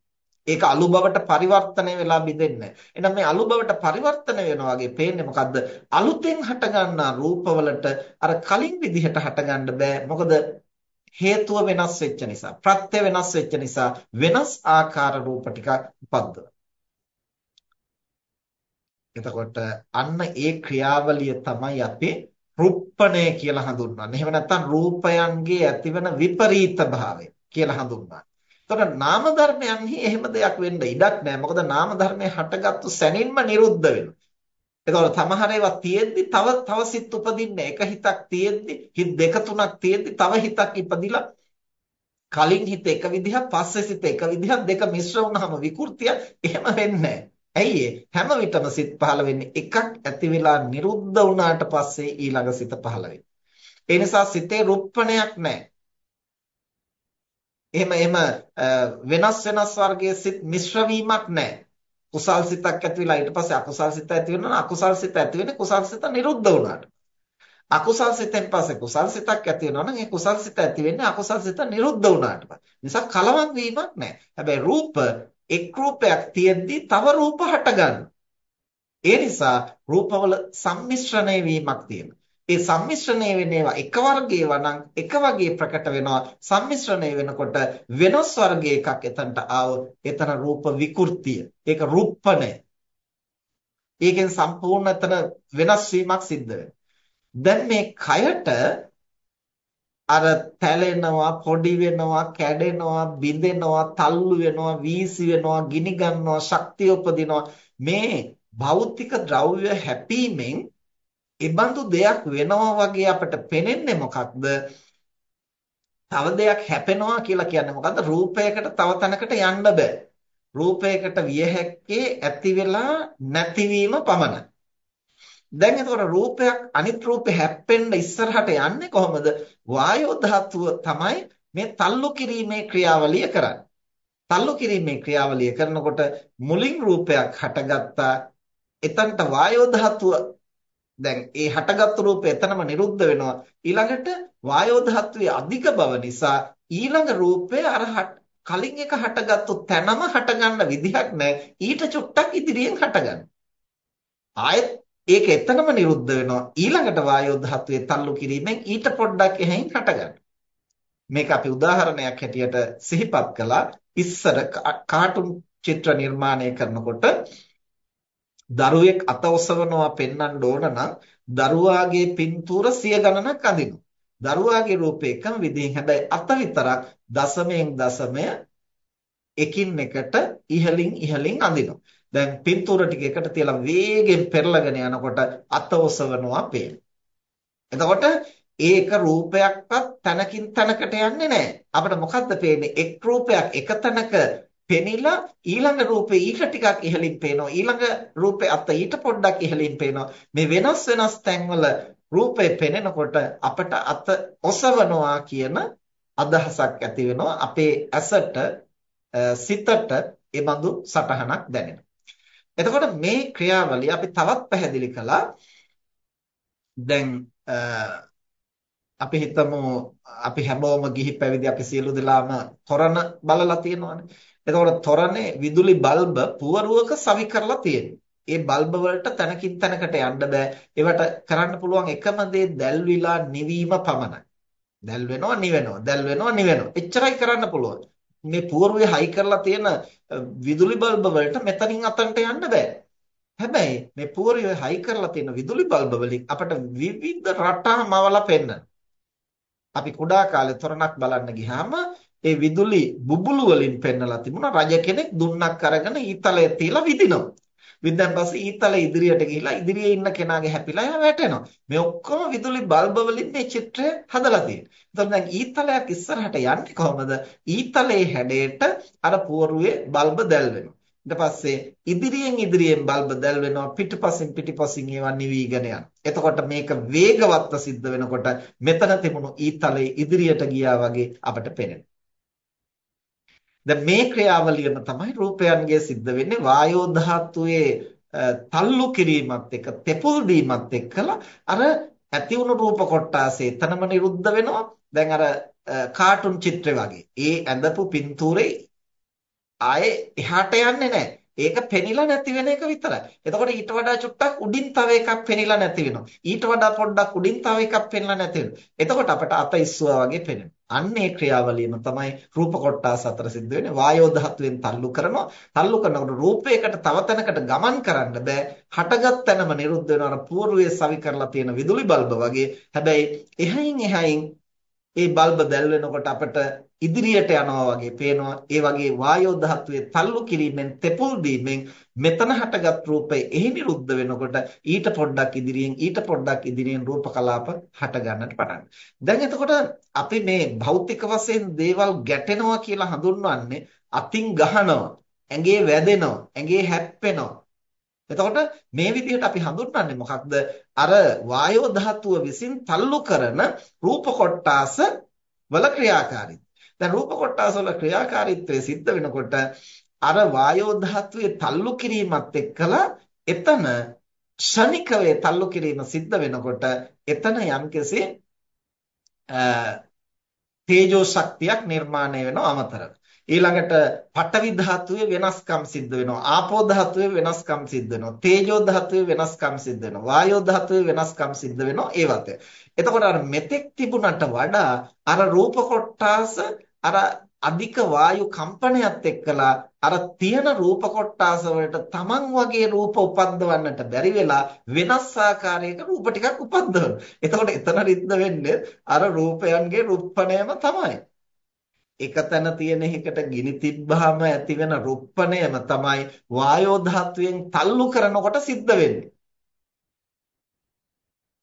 ඒක අලු බවට පරිවර්තනය වෙලා බිඳෙන්නේ. එහෙනම් මේ අලු බවට පරිවර්තන වෙනවා වගේ පේන්නේ මොකද්ද? අලුතෙන් හටගන්නා රූපවලට අර කලින් විදිහට හටගන්න බෑ. මොකද හේතුව වෙනස් වෙච්ච නිසා, ප්‍රත්‍ය වෙනස් වෙච්ච නිසා වෙනස් ආකාර රූප ටික උපද්දව. එතකොට අන්න ඒ ක්‍රියාවලිය තමයි අපි රුප්පණය කියලා හඳුන්වන්නේ. එහෙම නැත්නම් රූපයන්ගේ ඇතිවන විපරීත භාවය කියලා හඳුන්වන්නේ. එතකොට නාම ධර්මයන්හි එහෙම දෙයක් වෙන්න ඉඩක් නැහැ. මොකද නාම ධර්මයේ හටගත්තු සැනින්ම නිරුද්ධ වෙනවා. එතකොට සමහර ඒවා තියෙද්දි තව තව සිත් උපදින්නේ එක හිතක් තියෙද්දි හිත දෙක තුනක් තියෙද්දි තව හිතක් ඉපදිලා කලින් හිත එක විදිහක් පස්සේ සිත එක විදිහක් දෙක මිශ්‍ර වුණාම විකෘතිය එහෙම වෙන්නේ ඇයි හැම විටම සිත් පහළ වෙන්නේ එකක් ඇති වෙලා නිරුද්ධ වුණාට පස්සේ ඊළඟ සිත පහළ වෙන්නේ. ඒ නිසා සිතේ රුප්පණයක් නැහැ. එහෙම එහෙම වෙනස් වෙනස් වර්ගයේ සිත් මිශ්‍ර වීමක් නැහැ. කුසල් සිතක් ඇති වෙලා ඊට පස්සේ අකුසල් සිත ඇති වෙනවා අකුසල් සිත ඇති වෙන්නේ කුසල් සිත නිරුද්ධ වුණාට. අකුසල් සිතෙන් පස්සේ කුසල් සිතක් ඇති වෙනවා නම් ඒ කුසල් සිත ඇති වෙන්නේ අකුසල් සිත නිරුද්ධ වුණාට. නිසා කලවම් වීමක් නැහැ. හැබැයි රූප එක් රූපයක් තියෙද්දි තව රූප හට ගන්නවා. ඒ නිසා රූපවල සම්මිශ්‍රණය වීමක් තියෙනවා. ඒ සම්මිශ්‍රණය වෙන ඒවා එක වර්ගයේ වනම් එක වගේ ප්‍රකට වෙනවා සම්මිශ්‍රණය වෙනකොට වෙනස් වර්ගයේ එකක් එතනට ආව එතන රූප විකෘතිය ඒක රූපණය ඒකෙන් සම්පූර්ණ එතන වෙනස් වීමක් සිද්ධ දැන් මේ කයට අර තැලෙනවා පොඩි වෙනවා කැඩෙනවා බිඳෙනවා තල්ලු වෙනවා වීසි වෙනවා ගිනි ගන්නවා ශක්තිය උපදිනවා මේ භෞතික ද්‍රව්‍ය හැපීමෙන් ඉබඳු දෙයක් වෙනවා වගේ අපිට පේන්නේ මොකක්ද? තව දෙයක් හැපෙනවා කියලා කියන්නේ මොකද්ද? රූපයකට තව තැනකට යන්න බෑ. රූපයකට විය හැක්කේ ඇති වෙලා නැතිවීම පමණයි. දැන් එතකොට රූපයක් අනිත් රූපේ හැප්පෙන්න ඉස්සරහට යන්නේ කොහොමද? වායෝ ධාතුව තමයි මේ තල්ලු කිරීමේ ක්‍රියාවලිය කරන්නේ. තල්ලු කිරීමේ ක්‍රියාවලිය කරනකොට මුලින් රූපයක් හටගත්තා. එතනට වායෝ ධාතුව දැන් ඒ හටගත්තු රූපය එතනම නිරුද්ධ වෙනවා ඊළඟට වායෝ ධාතුවේ අධික බව නිසා ඊළඟ රූපය අර කලින් එක හටගත්තු තැනම හටගන්න විදිහක් නැහැ ඊට චුට්ටක් ඉදිරියෙන් හටගන්න ආයෙත් ඒක එතනම නිරුද්ධ වෙනවා ඊළඟට වායෝ ධාතුවේ තල්ලු කිරීමෙන් ඊට පොඩ්ඩක් එහෙන් හටගන්න මේක අපි උදාහරණයක් හැටියට සිහිපත් කළා ඉස්සර කාටුන් චිත්‍ර නිර්මාණය කරනකොට දරුවෙක් අත ඔසවනවා පෙන්වන්න ඕන නම් දරුවාගේ පින්තූර සිය ගණනක් අඳිනවා. දරුවාගේ රූපේ එකම විදිහින් හැබැයි අත විතරක් දශමයෙන් දශමය එකින් එකට ඉහලින් ඉහලින් අඳිනවා. දැන් පින්තූර ටික එකට තියලා වේගෙන් පෙරලගෙන යනකොට අත ඔසවනවා පේනවා. එතකොට ඒක රූපයක්වත් තනකින් තනකට යන්නේ නැහැ. අපිට මොකද්ද පේන්නේ? එක් රූපයක් එක තැනක පෙනිලා ඊළඟ රූපේ ඊට ටිකක් ඉහළින් පේනවා ඊළඟ රූපේ අත ඊට පොඩ්ඩක් ඉහළින් පේනවා මේ වෙනස් වෙනස් තැන්වල රූපේ පෙනෙනකොට අපට අත ඔසවනවා කියන අදහසක් ඇති වෙනවා අපේ ඇසට සිතට ඒ බඳු සටහනක් දැනෙනවා එතකොට මේ ක්‍රියාවලිය අපි තවත් පැහැදිලි කළා දැන් අපි හිතමු අපි හැමෝම ගිහි පැවිදි අපි සියලු දෙනාම තොරණ බලලා තියෙනවානේ. එතකොට තොරණේ විදුලි බල්බ පුවරුවක සවි කරලා තියෙනවා. ඒ බල්බ වලට තනකින් තනකට යන්න බෑ. ඒවට කරන්න පුළුවන් එකම දේ දැල්විලා නිවීම පමණයි. දැල් වෙනවා නිවෙනවා. දැල් වෙනවා නිවෙනවා. එච්චරයි කරන්න පුළුවන්. මේ පුවරුවේ හයි කරලා තියෙන විදුලි බල්බ වලට මෙතනින් අතන්ට යන්න බෑ. හැබැයි මේ පුවරුවේ හයි කරලා තියෙන විදුලි බල්බ වලින් අපට විවිධ රටා මවලා පෙන්වනවා. අපි කුඩා කාලේ තොරණක් බලන්න ගියාම ඒ විදුලි බුබුලු වලින් පෙන්නලා තිබුණා රජ කෙනෙක් දුන්නක් අරගෙන ඊතලය තියලා විදිනවා. විද්දන් පස්සේ ඊතල ඉදිරියට ගිහිලා ඉදිරියේ ඉන්න කෙනාගේ හැපිලා එයා වැටෙනවා. මේ ඔක්කොම විදුලි බල්බ වලින් මේ චිත්‍රය හදලා තියෙනවා. එතකොට දැන් ඊතලයක් ඉස්සරහට යන්නේ කොහොමද? ඊතලයේ හැඩයට අර පුවරුවේ බල්බ දැල් වෙනවා. ඊට පස්සේ ඉදිරියෙන් ඉදිරියෙන් බල්බ දැල් වෙනවා පිටිපසින් පිටිපසින් ඒවා නිවිගෙන යනවා. එතකොට මේක වේගවත්ව සිද්ධ වෙනකොට මෙතන තිබුණු ඊතලයේ ඉදිරියට ගියා වගේ අපට පේනවා. දැන් මේ ක්‍රියාවලියම තමයි රූපයන්ගේ සිද්ධ වෙන්නේ වායෝ ධාතුවේ තල්ලු කිරීමත් එක්ක තෙපුල් දීමත් එක්කලා අර ඇති වුණු රූප කොටාසේ එතනම නිරුද්ධ වෙනවා. දැන් අර කාටුන් චිත්‍රය වගේ. ඒ ඇඳපු පින්තූරේ ආයේ එහාට යන්නේ නැහැ. ඒක පෙනිලා නැති වෙන එක විතරයි. එතකොට ඊට වඩා චුට්ටක් උඩින් තව එකක් පෙනිලා නැති වෙනවා. ඊට වඩා පොඩ්ඩක් උඩින් තව එකක් පෙනිලා නැති වෙනවා. එතකොට අපට අත ඉස්සුවා වගේ පෙනෙනවා. අන්න ඒ ක්‍රියාවලියම තමයි රූප කොටස් අතර සිද්ධ වෙන්නේ. වායෝ ධාතුවෙන් තල්ලු කරනවා. තල්ලු කරනකොට රූපයකට තව තැනකට ගමන් කරන්න බෑ. හටගත් තැනම නිරුද්ධ වෙනවා. අර పూర్වයේ සවි කරලා තියෙන විදුලි බල්බ වගේ. හැබැයි එහයින් එහයින් ඒ බල්බ දැල් වෙනකොට අපට ඉදිරියට යනවා වගේ පේනවා ඒ වගේ වායෝ ධාතුවේ තල්ලු කිරීමෙන් තෙපුල් දීමෙන් මෙතන හටගත් රූපය එහි නිරුද්ධ වෙනකොට ඊට පොඩ්ඩක් ඉදිරියෙන් ඊට පොඩ්ඩක් ඉදිරියෙන් රූප කලාප හට ගන්නට පටන් දැන් එතකොට අපි මේ භෞතික වශයෙන් දේවල් ගැටෙනවා කියලා හඳුන්වන්නේ අතින් ගහනවා ඇඟේ වැදෙනවා ඇඟේ හැප්පෙනවා එතකොට මේ විදිහට අපි හඳුන්වන්නේ මොකක්ද? අර වායෝ ධාතුව විසින් තල්ලු කරන රූප කොටාස වල ක්‍රියාකාරීත්වය. දැන් රූප කොටාස වල ක්‍රියාකාරීත්වය සිද්ධ වෙනකොට අර වායෝ ධාතුවේ තල්ලු කිරීමත් එක්කලා එතන ෂණිකවේ තල්ලු කිරීම සිද්ධ වෙනකොට එතන යම්කිසි තේජෝ ශක්තියක් නිර්මාණය වෙනවා අමතරව. ඊළඟට පඨවි ධාතුවේ වෙනස්කම් සිද්ධ වෙනවා ආපෝ ධාතුවේ වෙනස්කම් සිද්ධ වෙනවා තේජෝ ධාතුවේ වෙනස්කම් සිද්ධ වෙනවා වායෝ ධාතුවේ වෙනස්කම් සිද්ධ වෙනවා ඒවත් එතකොට අර මෙතෙක් තිබුණට වඩා අර රූප කොටාස අර අධික වායු කම්පනයත් එක්කලා අර තියෙන රූප කොටාස වලට තමන් වගේ රූප උපද්දවන්නට බැරි වෙලා වෙනස් ආකාරයක රූප ටිකක් උපද්දවනවා. එතකොට එතන රිද්ද වෙන්නේ අර රූපයන්ගේ රුප්පණයම තමයි. එක තැන තියෙන එකට ගිනි තිබ්බහම ඇති වෙන රුප්පණයම තමයි වායෝ ධාතුවෙන් තල්ලු කරනකොට සිද්ධ වෙන්නේ.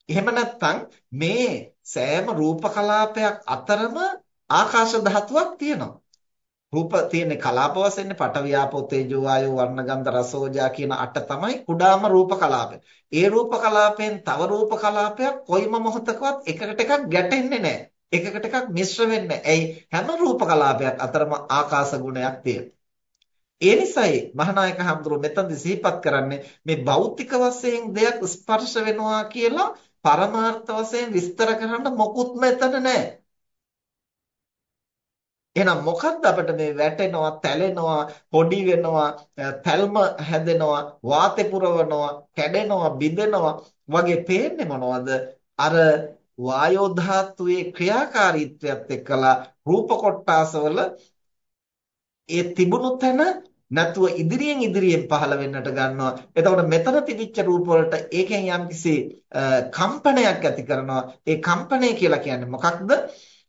එහෙම නැත්නම් මේ සෑම රූප කලාපයක් අතරම ආකාශ ධාතුවක් තියෙනවා. රූප තියෙන්නේ කලාප වශයෙන් පඨවි ආපෝ තේජෝ වායෝ වර්ණ ගන්ධ රස ඕජා කියන අට තමයි කුඩාම රූප කලාපය. ඒ රූප කලාපයෙන් තව රූප කලාපයක් කොයිම මොහොතකවත් එකකට එකක් ගැටෙන්නේ නැහැ. එකකට එකක් මිශ්‍ර වෙන්නේ ඇයි හැම රූප කලාපයක් අතරම ආකාශ ගුණයක් තියෙනවා. ඒ නිසායි මහානායක හඳුරු මෙතනදි සිහිපත් කරන්නේ මේ භෞතික වශයෙන් දෙයක් ස්පර්ශ වෙනවා කියලා පරමාර්ථ වශයෙන් විස්තර කරන්න මොකුත් මෙතන නැහැ. එහෙනම් මොකද්ද අපිට මේ වැටෙනවා, තැලෙනවා, පොඩි වෙනවා, තැල්ම හැදෙනවා, වාතේ පුරවනවා, කැඩෙනවා, බිඳෙනවා වගේ පේන්නේ මොනවද? අර වායෝ ධාතුවේ ක්‍රියාකාරීත්වයත් එක්කලා රූප කොටාසවල ඒ තිබුණු තැන නැතුව ඉදිරියෙන් ඉදිරියෙන් පහළ වෙන්නට ගන්නවා. එතකොට මෙතන තිබිච්ච රූප වලට ඒකෙන් යම්කිසි කම්පනයක් ඇති කරනවා. ඒ කම්පනය කියලා කියන්නේ මොකක්ද?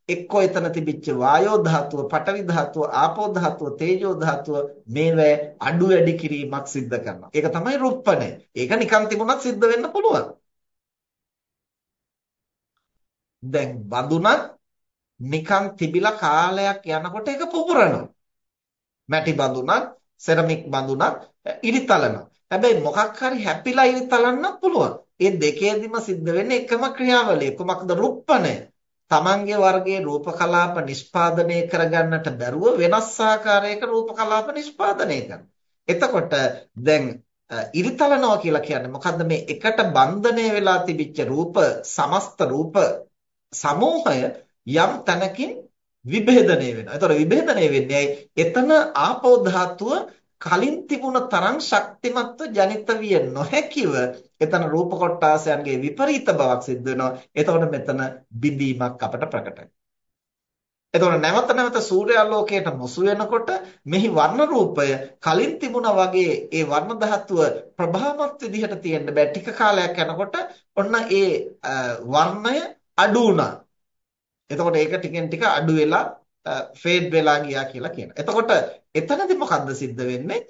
එක්කෝ එතන තිබිච්ච වායෝ ධාතුව, පඨවි ධාතුව, ආපෝ ධාතුව, තේජෝ ධාතුව මේවැ අඩු වැඩි කිරීමක් සිද්ධ කරනවා. ඒක තමයි රුප්පණය. ඒක නිකන් තිබුණත් සිද්ධ වෙන්න පුළුවන්. දැන් බඳුනක් නිකන් තිබිලා කාලයක් යනකොට ඒක පුපුරනවා. මැටි බඳුනක්, සෙරමික් බඳුනක් ඉරිතලනවා. හැබැයි මොකක් හරි හැපිලා ඉරිතලන්නත් පුළුවන්. ඒ දෙකේදිම සිද්ධ වෙන්නේ එකම ක්‍රියාවලිය. කොමක්ද රුප්පණය. තමන්ගේ වර්ගයේ රූප කලාප නිෂ්පාදනය කරගන්නට බැරුව වෙනස් ආකාරයක රූප කලාප නිෂ්පාදනය කරනවා. එතකොට දැන් ඉරිතලනවා කියලා කියන්නේ මොකද්ද මේ එකට බන්ධනය වෙලා තිබිච්ච රූප සමස්ත රූප සමූහය යම් තැනකින් විභේදනය වෙනවා. එතකොට විභේදනය වෙන්නේ එතන ආපෝ ධාතුව කලින් තිබුණ තරම් ශක්තිමත්ව ජනිත විය නොහැකිව එතන රූප කොටාසයන්ගේ විපරීත බවක් සිද්ධ වෙනවා. එතකොට මෙතන බිඳීමක් අපට ප්‍රකටයි. එතකොට නැවත නැවත සූර්යාලෝකයට මුසු වෙනකොට මෙහි වර්ණ රූපය කලින් තිබුණා වගේ ඒ වර්ණ ධාතුව ප්‍රභාමත් විදිහට තියෙන්න බෑ ටික කාලයක් යනකොට ඔන්න ඒ වර්ණය අඩු වුණා. එතකොට ඒක ටිකෙන් ටික අඩු වෙලා ෆේඩ් වෙලා ගියා කියලා කියනවා. එතකොට එතනදී මොකද්ද සිද්ධ වෙන්නේ?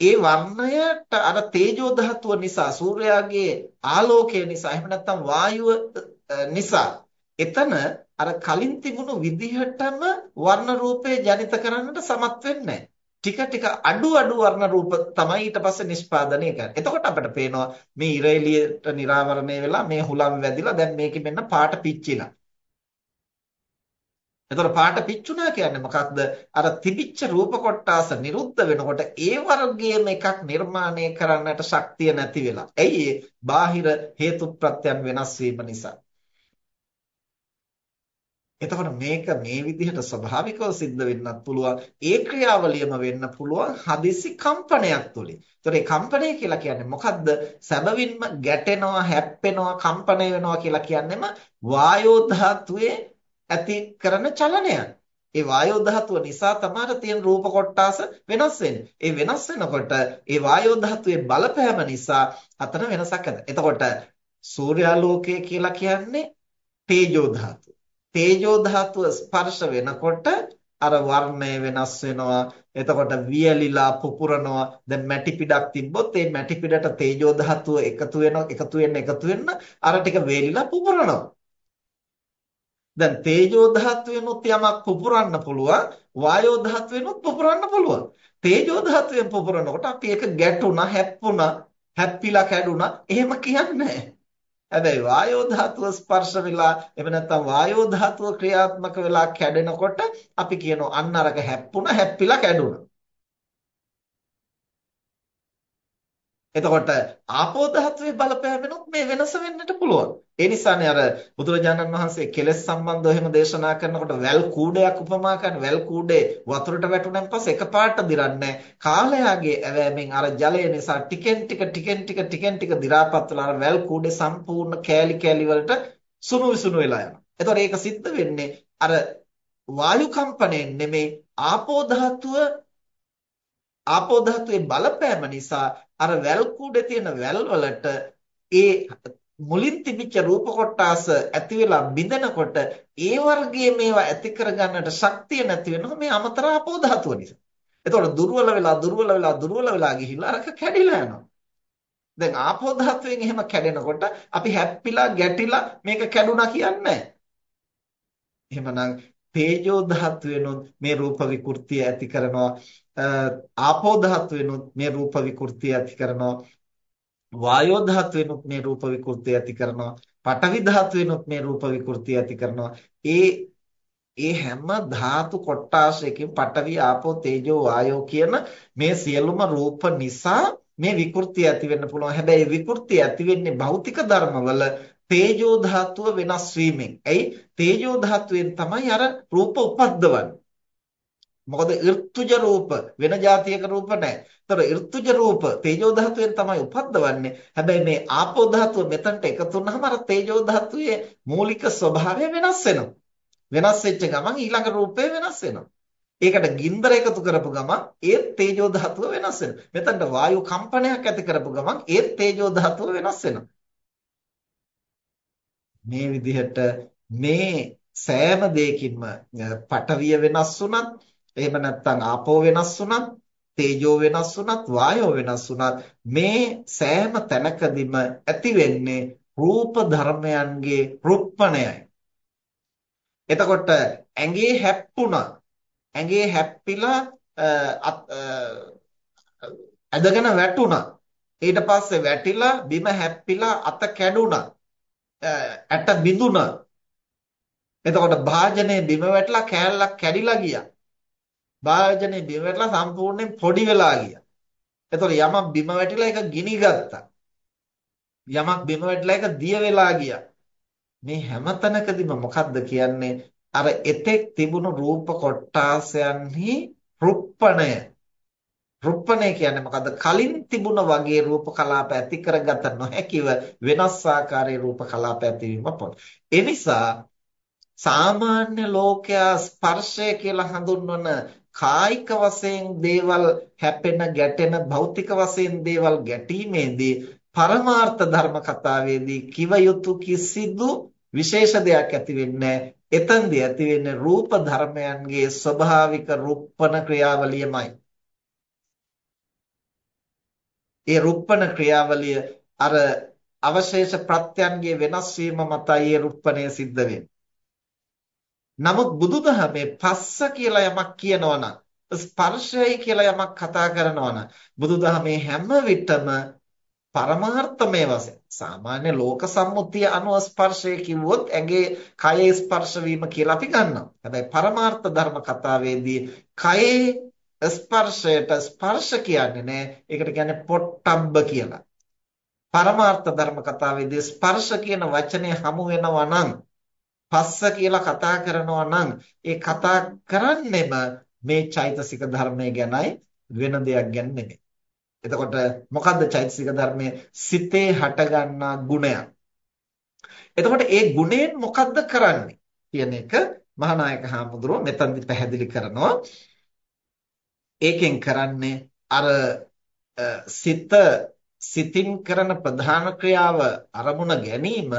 ඒ වර්ණයට අර තේජෝ ධාතුව නිසා සූර්යාගේ ආලෝකය නිසා එහෙම නැත්නම් වායුව නිසා එතන අර කලින් තිබුණු විදිහටම වර්ණ රූපේ ජනිත කරන්නට සමත් වෙන්නේ ටික ටික අඩු අඩු වර්ණ රූප තමයි ඊට පස්සේ නිෂ්පාදනය කරන්නේ. එතකොට අපිට පේනවා මේ ඉර එළියට නිරාවරණය වෙලා මේ හුලම් වැදිලා දැන් මේකෙ මෙන්න පාට පිච්චිලා. එතකොට පාට පිච්චුණා කියන්නේ මොකක්ද? අර තිබිච්ච රූප කොටාස නිරුද්ධ වෙනකොට ඒ වර්ගයේම එකක් නිර්මාණය කරන්නට ශක්තිය නැති වෙලා. ඇයි ඒ? බාහිර හේතු ප්‍රත්‍යයන් වෙනස් වීම නිසා. එතකොට මේක මේ විදිහට ස්වභාවිකව සිද්ධ වෙන්නත් පුළුවන්. ඒ ක්‍රියාවලියම වෙන්න පුළුවන් හදිසි කම්පනයක් තුලින්. ඒතකොට මේ කම්පනය කියලා කියන්නේ මොකද්ද? සැබවින්ම ගැටෙනවා, හැප්පෙනවා, කම්පණය වෙනවා කියලා කියන්නේම වායෝ ධාතුවේ ඇති කරන චලනයක්. ඒ වායෝ ධාතුව නිසා තමයි තියෙන රූප කොටාස වෙනස් වෙන්නේ. ඒ වෙනස් වෙනකොට ඒ වායෝ ධාතුවේ බලපෑම නිසා අතන වෙනසක් ඇති. එතකොට සූර්යාලෝකය කියලා කියන්නේ තේජෝ ධාතුව. තේජෝ ධාතුව ස්පර්ශ වෙනකොට අර වර්ණය වෙනස් වෙනවා. එතකොට වියලිලා පුපුරනවා. දැන් මැටි පිටක් තිබ්බොත් ඒ මැටි පිටට තේජෝ ධාතුව එකතු වෙනවා. එකතු වෙන්න එකතු වෙන්න අර ටික වේලිලා පුපුරනවා. දැන් තේජෝ ධාතුවෙනුත් යමක් පුපුරන්න පුළුවන් වායෝ ධාතුවෙනුත් පුපුරන්න පුළුවන්. තේජෝ ධාතුවෙන් පුපුරනකොට අපි ඒක ගැටුණා හැප්පුණා හැප්පිලා කැඩුණා. එහෙම කියන්නේ හැබැයි වායෝ ධාතුව ස්පර්ශ වෙලා එහෙම නැත්නම් වායෝ ධාතුව ක්‍රියාත්මක වෙලා කැඩෙනකොට අපි කියනවා අන්න අරක හැප්පුණා හැප්පිලා කැඩුණා. එතකොට ආපෝ ධාතුවේ බලපෑමෙනුත් මේ වෙනස වෙන්නට පුළුවන්. ඒ නිසානේ අර බුදුරජාණන් වහන්සේ කෙලෙස් සම්බන්ධව එහෙම දේශනා කරනකොට වැල් කූඩයක් උපමා කරන වැල් කූඩේ වතුරට වැටුණාන් පස්සේ එකපාරට දිරන්නේ කාලයාගේ ඇවෑමෙන් අර ජලය නිසා ටිකෙන් ටික ටිකෙන් ටික ටිකෙන් ටික දි รา පත් වෙලා අර වැල් කූඩේ සම්පූර්ණ කෑලි කෑලි වලට සුණු විසුණු වෙලා යනවා. එතකොට ඒක සිද්ධ වෙන්නේ අර වායු කම්පණයෙන් නෙමේ ආපෝ ධාතුව ආපෝ ධාතුවේ බලපෑම නිසා අර වැල් කුඩේ තියෙන වැල් වලට ඒ මුලින් තිබිච්ච රූප කොටාස ඇති වෙලා බිඳෙනකොට ඒ වර්ගයේ මේවා ඇති කරගන්නට ශක්තිය නැති වෙනවා මේ අමතර ආපෝ ධාතුව නිසා. එතකොට දුර්වල වෙලා දුර්වල වෙලා දුර්වල වෙලා ගිහිල්ලා අරක කැඩිලා යනවා. දැන් ආපෝ ධාතුවෙන් එහෙම කැඩෙනකොට අපි හැප්පිලා ගැටිලා මේක කැඩුනා කියන්නේ නැහැ. එහෙමනම් තේජෝ ධාතුවෙනුත් මේ රූප විකෘතිය ඇති කරනවා. ආපෝ ධාතුවෙනුත් මේ රූප විකෘතිය ඇති කරනවා. වායෝ ධාතුවෙනුත් මේ රූප විකෘතිය ඇති කරනවා. පඨවි ධාතුවෙනුත් මේ රූප විකෘතිය ඇති කරනවා. ඒ ඒ හැම ධාතු කොටාශයකින් පඨවි ආපෝ තේජෝ වායෝ කියන මේ සියලුම රූප නිසා මේ විකෘතිය ඇති වෙන්න පුළුවන්. හැබැයි විකෘතිය ඇති වෙන්නේ භෞතික ධර්මවල තේජෝ ධාතුව වෙනස් වීමෙන්. ඇයි? තේජෝ ධාතුවෙන් තමයි අර රූප උපද්දවන්නේ. මොකද ඍතුජ රූප වෙන જાතියක රූප නැහැ. ඒතර ඍතුජ රූප තේජෝ ධාතුවෙන් තමයි උපද්දවන්නේ. හැබැයි මේ ආපෝ ධාතුව මෙතනට එකතු වුනහම අර තේජෝ ධාතුවේ මූලික ස්වභාවය වෙනස් වෙනවා. වෙනස් වෙච්ච ගමන් ඊළඟ රූපය වෙනස් වෙනවා. ඒකට ගින්දර එකතු කරපු ගමන් ඒත් තේජෝ ධාතුව වෙනස් වෙනවා. මෙතනට වායු කම්පනයක් ඇති කරපු ගමන් ඒත් තේජෝ ධාතුව වෙනස් වෙනවා. මේ විදිහට මේ සෑම දෙයකින්ම පටවිය වෙනස් වුණත් එහෙම නැත්නම් ආපෝ වෙනස් වුණත් තේජෝ වෙනස් වුණත් වායෝ වෙනස් වුණත් මේ සෑම තැනකදීම ඇති වෙන්නේ රූප ධර්මයන්ගේ රුප්පණයයි. එතකොට ඇඟේ හැප්පුණා. ඇඟේ හැප්පිලා ඇදගෙන වැටුණා. ඊට පස්සේ වැටිලා බිම හැප්පිලා අත කැඩුනා. ඇට බිඳුණා. එතකොට භාජනයේ බිම වැටලා කෑල්ලක් කැඩිලා ගියා. භාජනයේ බිම වැටලා සම්පූර්ණයෙන් පොඩි වෙලා ගියා. එතකොට යමක් බිම වැටිලා ඒක ගිනි ගත්තා. යමක් බිම වැටිලා ඒක දිය වෙලා ගියා. මේ හැමතැනකදීම මොකද්ද කියන්නේ? අර එතෙක් තිබුණු රූප කොටාසයන්හි රුප්පණය රුප්පණය කියන්නේ මොකද්ද? කලින් තිබුණ වගේ රූප කලාප ඇති කරගත නොහැකිව වෙනස් ආකාරයේ රූප කලාප ඇතිවීම පොත්. ඒ නිසා සාමාන්‍ය ලෝකයා ස්පර්ශය කියලා හඳුන්වන කායික වශයෙන් දේවල් හැපෙන ගැටෙන භෞතික වශයෙන් දේවල් ගැටීමේදී පරමාර්ථ ධර්ම කතාවේදී කිව යුතු කිසිදු විශේෂ දෙයක් ඇති වෙන්නේ එතෙන්දී ඇති වෙන්නේ රූප ධර්මයන්ගේ ස්වභාවික රුප්පන ක්‍රියාවලියමයි. ඒ රුප්පන ක්‍රියාවලිය අර අවශේෂ ප්‍රත්‍යයන්ගේ වෙනස් වීම මතයි ඒ රුප්පණය සිද්ධ වෙන්නේ. නමුත් බුදුදහමේ පස්ස කියලා යමක් කියනවනම් ස්පර්ශයයි කියලා යමක් කතා කරනවනම් බුදුදහමේ හැම විටම පරමාර්ථමය වශයෙන් සාමාන්‍ය ලෝක සම්මුතිය අනුව ස්පර්ශය කිව්වොත් ඇගේ කයේ ස්පර්ශ වීම කියලා අපි ගන්නවා. හැබැයි පරමාර්ථ ධර්ම කතාවේදී කයේ ස්පර්ශයට ස්පර්ශ කියන්නේ නෑ. ඒකට කියන්නේ පොට්ටබ්බ කියලා. පරමාර්ථ ධර්ම කතාවේදී ස්පර්ශ කියන වචනේ හමු වෙනවා නම් පස්ස කියලා කතා කරනවා නම් ඒ කතා කරන්නෙම මේ චෛතසික ධර්මය ගැනයි වෙන දෙයක් ගැන නෙමෙයි. එතකොට මොකද්ද චෛතසික ධර්මය? සිතේ හටගන්නා ගුණයක්. එතකොට ඒ ගුණයෙන් මොකද්ද කරන්නේ කියන එක මහානායක හාමුදුරුව මෙතනදි පැහැදිලි කරනවා. ඒකෙන් කරන්නේ අර සිත සිතින් කරන ප්‍රධාන ක්‍රියාව අරමුණ ගැනීම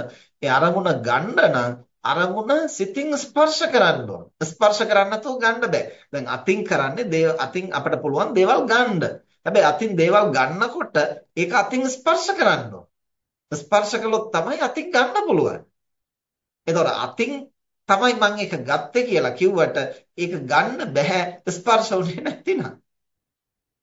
ඒ අරමුණ ගන්න නම් අරමුණ සිතින් ස්පර්ශ කරන්න ඕන. ස්පර්ශ කරන්න නැතුව ගන්න බෑ. දැන් අතින් කරන්නේ දේව අතින් අපිට පුළුවන් දේවල් ගන්න. හැබැයි අතින් දේවල් ගන්නකොට ඒක අතින් ස්පර්ශ කරන්න ඕන. ස්පර්ශ කළොත් තමයි අතින් ගන්න පුළුවන්. එතකොට අතින් තමයි මම ඒක ගත්තේ කියලා කිව්වට ඒක ගන්න බෑ ස්පර්ශ වුනේ නැතිනම්.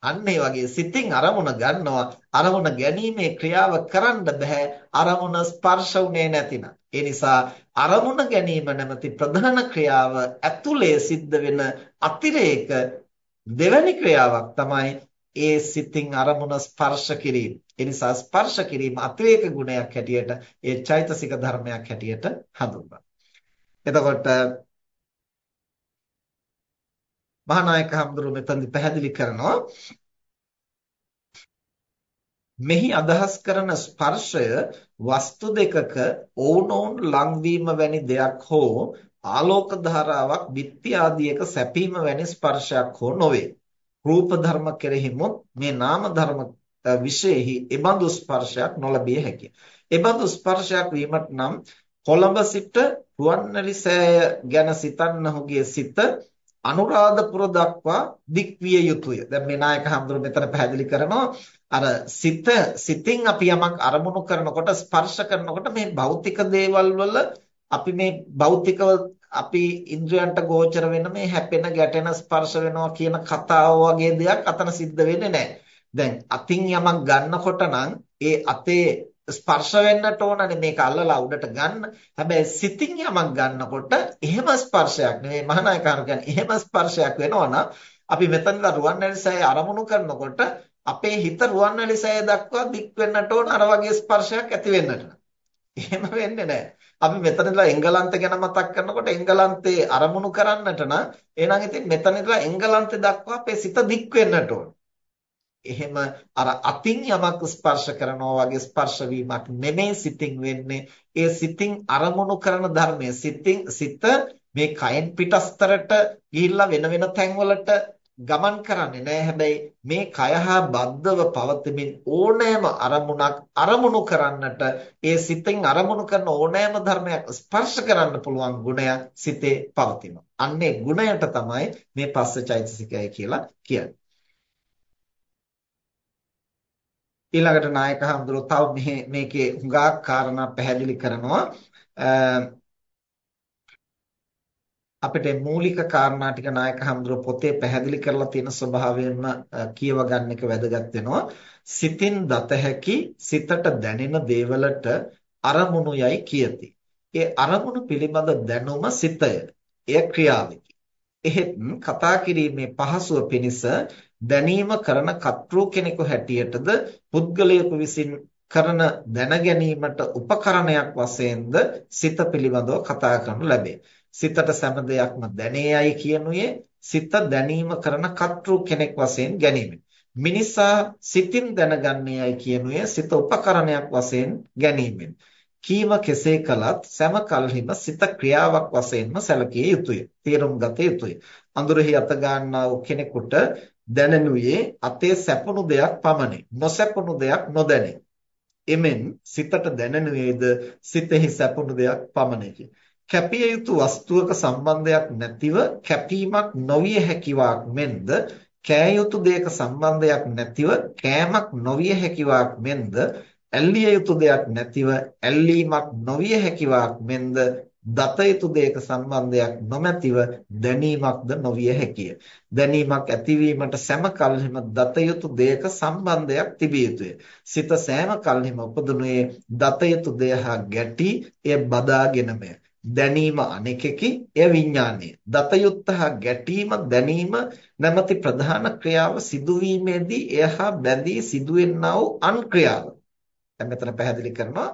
අන්න ඒ වගේ සිතින් අරමුණ ගන්නවා අරමුණ ගැනීමේ ක්‍රියාව කරන්න බෑ අරමුණ ස්පර්ශ වුනේ නැතිනම්. ඒ නිසා අරමුණ ගැනීම නැමැති ප්‍රධාන ක්‍රියාව ඇතුලේ සිද්ධ වෙන අතිරේක දෙවැනි ක්‍රියාවක් තමයි ඒ සිතින් අරමුණ ස්පර්ශ කිරීම. ඒ නිසා ස්පර්ශ කිරීම අතිරේක ගුණයක් හැටියට ඒ චෛතසික ධර්මයක් හැටියට හඳුන්වනවා. එතකොට මහානායක හඳුරු මෙතනදි පැහැදිලි කරනවා මෙහි අදහස් කරන ස්පර්ශය වස්තු දෙකක ඕනෝන් ලංවීම වැනි දෙයක් හෝ ආලෝක ධාරාවක් බිත්ති ආදියක සැපීම වැනි ස්පර්ශයක් හෝ නොවේ. රූප ධර්ම කෙරෙහිමුත් මේ නාම ධර්ම විශේෂෙහි එබඳු ස්පර්ශයක් නොලබිය හැකිය. එබඳු ස්පර්ශයක් වීමට නම් කොළඹ සිට රුවන්වැලිසෑය ගැන සිතන්නහුගේ සිත අනුරාධපුර දක්වා දික්විය යුතුය. දැන් මේ නායක හඳුරු මෙතන පැහැදිලි කරනවා අර සිත සිතින් අපි යමක් අරමුණු කරනකොට ස්පර්ශ කරනකොට මේ භෞතික දේවල් වල අපි මේ භෞතිකව අපි ඉන්ද්‍රයන්ට ගෝචර වෙන මේ හැපෙන ගැටෙන ස්පර්ශ වෙනවා කියන කතාව වගේ දෙයක් අතන සිද්ධ වෙන්නේ නැහැ. දැන් අතින් යමක් ගන්නකොට නම් ඒ අතේ ස්පර්ශ වෙන්නට ඕනනේ මේක අල්ලලා උඩට ගන්න. හැබැයි සිතින් යමක් ගන්නකොට එහෙම ස්පර්ශයක් නෙවෙයි මහානායකාරු කියන්නේ එහෙම ස්පර්ශයක් වෙනවා අපි මෙතනලා රුවන්වැලිසෑය අරමුණු කරනකොට අපේ හිත රුවන්වැලිසෑය දක්වා දික් වෙන්නට ඕන අර වගේ ස්පර්ශයක් ඇති වෙන්නට. එහෙම වෙන්නේ නැහැ. අපි මෙතනදලා එංගලන්ත ගැන මතක් කරනකොට එංගලන්තේ අරමුණු කරන්නට නම් එහෙනම් ඉතින් මෙතනදලා එංගලන්තේ දක්වා අපේ සිත දික් වෙන්නට ඕන. එහෙම අර අතින් යමක් ස්පර්ශ කරනවා වගේ ස්පර්ශ වීමක් නෙමෙයි සිතින් වෙන්නේ. ඒ සිතින් අරමුණු කරන ධර්මය සිතින් සිත මේ කයෙන් පිටස්තරට ගිහිල්ලා වෙන වෙන තැන්වලට ගමන් කරන්නේ නැහැ. හැබැයි මේ කය හා බද්ධව පවතිමින් ඕනෑම අරමුණක් අරමුණු කරන්නට ඒ සිතෙන් අරමුණු කරන ඕනෑම ධර්මයක් ස්පර්ශ කරන්න පුළුවන් ගුණය සිතේ පවතිනවා. අන්නේ ගුණයට තමයි මේ පස්ස චෛතසිකය කියලා කියන්නේ. ඊළඟට නායක හඳුරෝ තව මේ මේකේ හුඟක් කාරණා පැහැදිලි කරනවා අපිට මූලික කාරණා ටික නායක හඳුර පොතේ පැහැදිලි කරලා තියෙන ස්වභාවයෙන්ම කියව ගන්න එක වැදගත් වෙනවා. සිතින් දත හැකි සිතට දැනෙන දේවලට අරමුණු යයි කියති. ඒ අරමුණු පිළිබඳ දැනුම සිතය. එය ක්‍රියාවකි. එහෙත් කතා කිරීමේ පහසුව පිණිස දැනීම කරන කර්තෘ කෙනෙකු හැටියටද පුද්ගලයෙකු විසින් කරන දැන ගැනීමට උපකරණයක් වශයෙන්ද සිත පිළිබඳව කතා කරනු ලැබේ. සිතට සෑම දෙයක්ම දැනේයයි කියනුයේ සිත දැනීම කරන කර්තෘ කෙනෙක් වශයෙන් ගැනීම. මිනිසා සිතින් දැනගන්නේයයි කියනුයේ සිත උපකරණයක් වශයෙන් ගැනීමෙන්. කීම කෙසේ කළත් සෑම කල්හිම සිත ක්‍රියාවක් වශයෙන්ම සැලකිය යුතුය. තේරුම් ගත යුතුය. අඳුරෙහි අත ගන්නා වූ කෙනෙකුට දැනෙනුයේ අතේ සැපුණු දෙයක් පමණි. නොසැපුණු දෙයක් නොදැනේ. එමෙන් සිතට දැනෙනුයේද සිතෙහි සැපුණු දෙයක් පමණකි. කැපිය යුතු වස්තුවක සම්බන්ධයක් නැතිව කැපීමක් නොවිය හැකියාවක් මෙන්ද කෑ යුතු දෙයක සම්බන්ධයක් නැතිව කෑමක් නොවිය හැකියාවක් මෙන්ද ඇල්ලිය යුතු දෙයක් නැතිව ඇල්ලීමක් නොවිය හැකියාවක් මෙන්ද දත යුතු දෙයක සම්බන්ධයක් නොමැතිව දැනීමක්ද නොවිය හැකිය. දැනීමක් ඇතිවීමට සෑම කල්හිම දත යුතු දෙයක සම්බන්ධයක් තිබිය යුතුය. සිත සෑම කල්හිම උපදුනේ දත යුතු දෙය හා ගැටි එය බදාගෙනමය. දැනීම අනෙකකි එය විඥානය. දතයුත්ත හා ගැටීම දැනීම නැමැති ප්‍රධාන ක්‍රියාව සිදුවීමේදී එය හා බැඳී සිදුවෙන්නා වූ අන් ක්‍රියාව. දැන් මෙතන පැහැදිලි කරනවා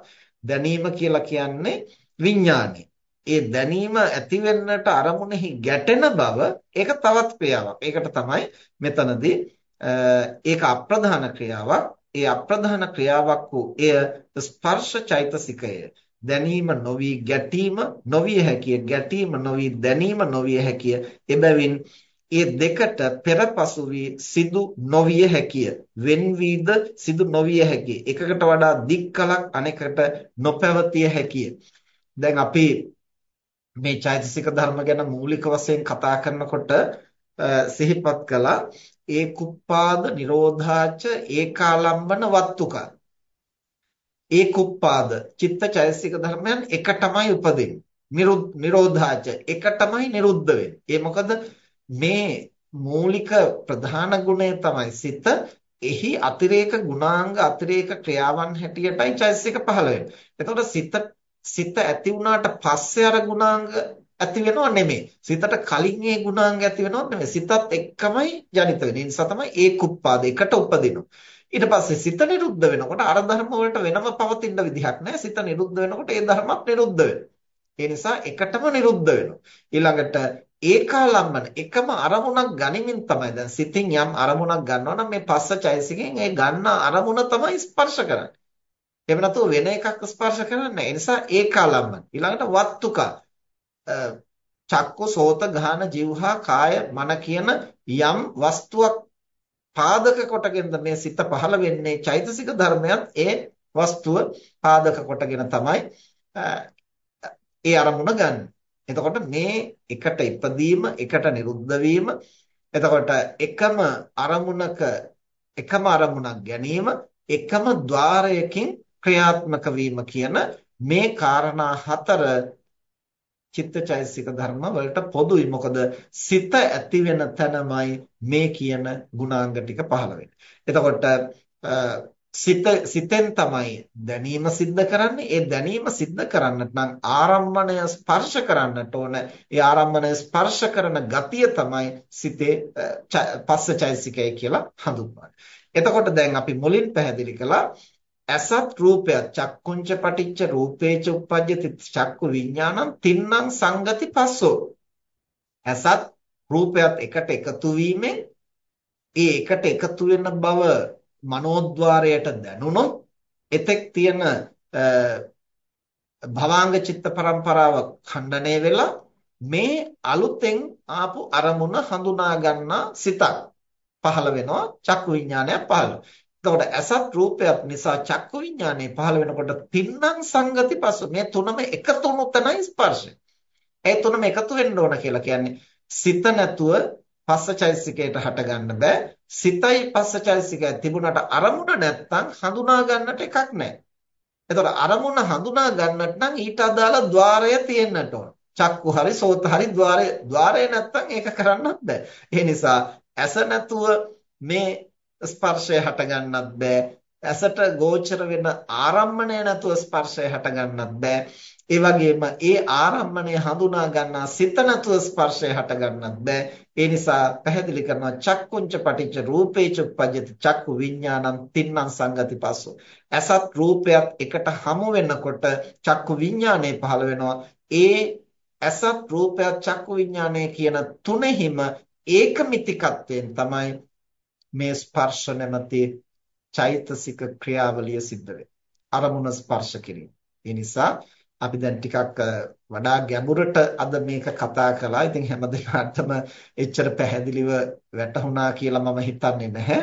දැනීම කියලා කියන්නේ විඥානය. ඒ දැනීම ඇති වෙන්නට අරමුණෙහි ගැටෙන බව ඒක තවත් ක්‍රියාවක්. ඒකට තමයි මෙතනදී ඒක අප්‍රධාන ක්‍රියාවක්. ඒ අප්‍රධාන ක්‍රියාවක් වූ එය ස්පර්ශ චෛතසිකය. දැනීම නොවි ගැටීම නොවිය හැකිය ගැටීම නොවි දැනීම නොවිය හැකිය එබැවින් ඒ දෙකට පෙරපසු වී සිදු නොවිය හැකිය වෙන් වීද සිදු නොවිය හැකිය එකකට වඩා දික් කලක් අනෙකට නොපැවතිය හැකිය දැන් අපි මේ චෛතසික ධර්ම ගැන මූලික වශයෙන් කතා කරනකොට සිහිපත් කළා ඒ කුප්පාද නිරෝධාච ඒකාලම්බන වත්තුකා ඒ කුප්පාද චිත්ත චෛතසික ධර්මයන් එකටමයි උපදින්නේ. නිරෝධාච එකටමයි නිරුද්ධ වෙන්නේ. ඒ මොකද මේ මූලික ප්‍රධාන ගුණය තමයි සිත. එහි අතිරේක ගුණාංග අතිරේක ක්‍රියාවන් හැටියටයි චෛතසික පහළ වෙන්නේ. එතකොට සිත සිත ඇති වුණාට පස්සේ අර ගුණාංග ඇති වෙනව නෙමෙයි. සිතට කලින් ඒ ගුණාංග ඇති වෙනව නෙමෙයි. සිතත් එක්කමයි ජනිත වෙන්නේ. ඒ නිසා තමයි ඒ කුප්පාද එකට උපදිනවා. ඊට පස්සේ සිත නිරුද්ධ වෙනකොට අර ධර්ම වලට වෙනම පවතින විදිහක් නැහැ. සිත නිරුද්ධ වෙනකොට ඒ ධර්මත් නිරුද්ධ වෙනවා. ඒ නිසා එකටම නිරුද්ධ වෙනවා. ඊළඟට ඒකාලම්බන එකම අරමුණක් ගනිමින් තමයි දැන් සිතින් යම් අරමුණක් ගන්නවා නම් මේ පස්ස චෛසිකෙන් ඒ ගන්න අරමුණ තමයි ස්පර්ශ කරන්නේ. එහෙම නැතුව වෙන එකක් ස්පර්ශ කරන්නේ නැහැ. ඒ නිසා ඒකාලම්බන. ඊළඟට වත්තුක චක්ක සෝත ගාන જીවහා කාය මන කියන යම් වස්තුවක් පාදක කොටගෙනද මේ සිත පහළ වෙන්නේ චෛතසික ධර්මයත් ඒ වස්තුව පාදක කොටගෙන තමයි ඒ අරමුණ ගන්න. එතකොට මේ එකට ඉපදීම, එකට නිරුද්ධ එතකොට එකම අරමුණක එකම අරමුණක් ගැනීම එකම ద్వාරයකින් ක්‍රියාත්මක වීම කියන මේ காரணා හතර චිත්තචෛතසික ධර්ම වලට පොදුයි. මොකද සිත ඇති වෙන තැනමයි මේ කියන ගුණාංග ටික පහළ වෙන්නේ. එතකොට සිත සිතෙන් තමයි දැනීම සිද්ධ කරන්නේ. ඒ දැනීම සිද්ධ කරන්නට නම් ආරම්මණය ස්පර්ශ කරන්නට ඕන. ඒ ආරම්මණය ස්පර්ශ කරන ගතිය තමයි සිතේ පස්සචෛතසිකය කියලා හඳුන්වන්නේ. එතකොට දැන් අපි මුලින් පැහැදිලි කළා අසත් රූපයක් චක්කුංච පටිච්ච රූපේච උප්පජ්ජති චක්කු විඥානං තින්නම් සංගති පස්සෝ. අසත් රූපයත් එකට එකතු වීමෙන් ඒ එකට එකතු වෙන බව මනෝද්වාරයට දැනුණොත් එතෙක් තියෙන භවාංග චිත්ත පරම්පරාව ඛණ්ඩණය වෙලා මේ අලුතෙන් ආපු අරමුණ හඳුනා ගන්නා සිතක් පහළ වෙනවා චක්කු විඥානයක් පහළ එතකොට අසත් රූපයක් නිසා චක්කු විඥානය පහළ වෙනකොට තින්නම් සංගති පසු මේ තුනම එකතු නොතනයි ස්පර්ශය. ඒ තුනම එකතු වෙන්න ඕන කියලා කියන්නේ සිත නැතුව පස්සචෛසිකයට හට ගන්න බෑ. සිතයි පස්සචෛසිකය තිබුණාට අරමුණ නැත්තම් හඳුනා ගන්නට එකක් නැහැ. එතකොට අරමුණ හඳුනා ගන්නට නම් ඊට අදාළ ద్వාරය තියෙන්නට ඕන. චක්කු හරි සෝත හරි ద్వාරය ద్వාරය නැත්තම් ඒක කරන්නත් බෑ. ඒ නිසා ඇස නැතුව මේ ස්පර්ශය හටගන්නත් බෑ. ඇසට ගෝචර වෙන ආරම්මණය නැතුව ස්පර්ශය හටගන්නත් බෑ. ඒ වගේම ඒ ආරම්මණය හඳුනා ගන්නා සිත නැතුව ස්පර්ශය හටගන්නත් බෑ. ඒ නිසා පැහැදිලි කරනවා චක්කුංච පටිච්ච රූපේච උප්පජ්ජති චක්කු විඥානං තින්නම් සංගති පස්සෝ. ඇසත් රූපයත් එකට හමු වෙනකොට චක්කු විඥානය පහළ වෙනවා. ඒ ඇසත් රූපයත් චක්කු විඥානය කියන තුනෙහිම ඒකමිතිකත්වයෙන් තමයි මේ ස්පර්ශ නැමැති චෛතසික ක්‍රියාවලිය සිද්ධ වෙන්නේ. අරමුණ ස්පර්ශ කිරීම. ඒ නිසා අපි දැන් ටිකක් වඩා ගැඹුරට අද මේක කතා කළා. ඉතින් හැමදෙනාටම එච්චර පැහැදිලිව වැටහුණා කියලා මම හිතන්නේ නැහැ.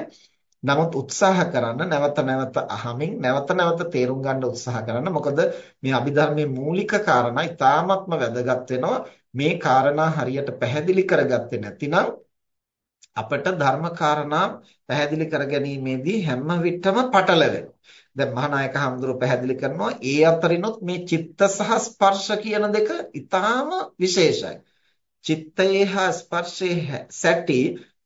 නමුත් උත්සාහ කරන්න නැවත නැවත අහමින් නැවත නැවත තේරුම් ගන්න උත්සාහ කරන්න. මොකද මේ අභිධර්මයේ මූලික කාරණා ඉතාමත්ම වැදගත් වෙනවා. මේ කාරණා හරියට පැහැදිලි කරගත්තේ නැතිනම් අපට ධර්ම කාරණා පැහැදිලි කර ගැනීමේදී හැම විටම පටලවෙනවා. දැන් මහානායක හඳුරු පැහැදිලි කරනවා ඒ අතරිනුත් මේ චිත්ත සහ ස්පර්ශ කියන දෙක ඊටාම විශේෂයි. චිත්තයේ හා ස්පර්ශයේ සැටි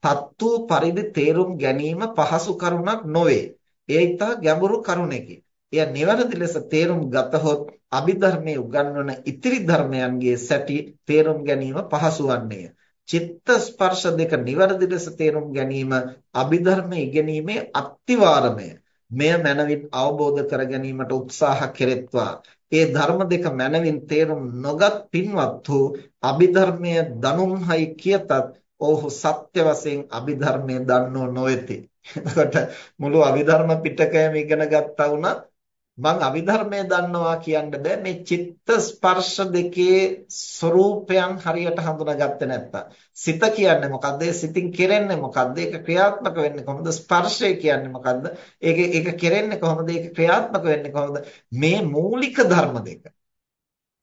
තත්තු පරිදි තේරුම් ගැනීම පහසු කරුණක් නොවේ. ඒ ඊටා ගැඹුරු කරුණකි. එය නිවැරදි ලෙස තේරුම් ගතහොත් අභිධර්මයේ උගන්වන ඉතිරි ධර්මයන්ගේ සැටි තේරුම් ගැනීම පහසු වන්නේය. චිත්ත ස්පර්ශ දෙක නිවැරදි ලෙස තේරුම් ගැනීම අභිධර්මයේ ඉගෙනීමේ අත්විවරමය. මෙය මනවින් අවබෝධ කර ගැනීමට උත්සාහ කෙරෙත්වා. ඒ ධර්ම දෙක මනවින් තේරුම් නොගත් පින්වත්හු අභිධර්මයේ දනුම්හයි කියතත් ඔහු සත්‍ය වශයෙන් අභිධර්මයේ දන්නෝ නොවේති. එතකොට මුළු අභිධර්ම පිටකයම ඉගෙන ගත්තා වුණත් මං අභිධර්මයේ දන්නවා කියන්න බෑ. මේ චිත්ත ස්පර්ශ දෙකේ ස්වરૂපයන් හරියට හඳුනාගත්තේ නැත්තම්. සිත කියන්නේ මොකද්ද? සිතින් කෙරෙන්නේ මොකද්ද? ඒක ක්‍රියාත්මක වෙන්නේ කොහොමද? ස්පර්ශය කියන්නේ මොකද්ද? ඒක ඒක කෙරෙන්නේ කොහොමද? ඒක ක්‍රියාත්මක වෙන්නේ කොහොමද? මේ මූලික ධර්ම දෙක.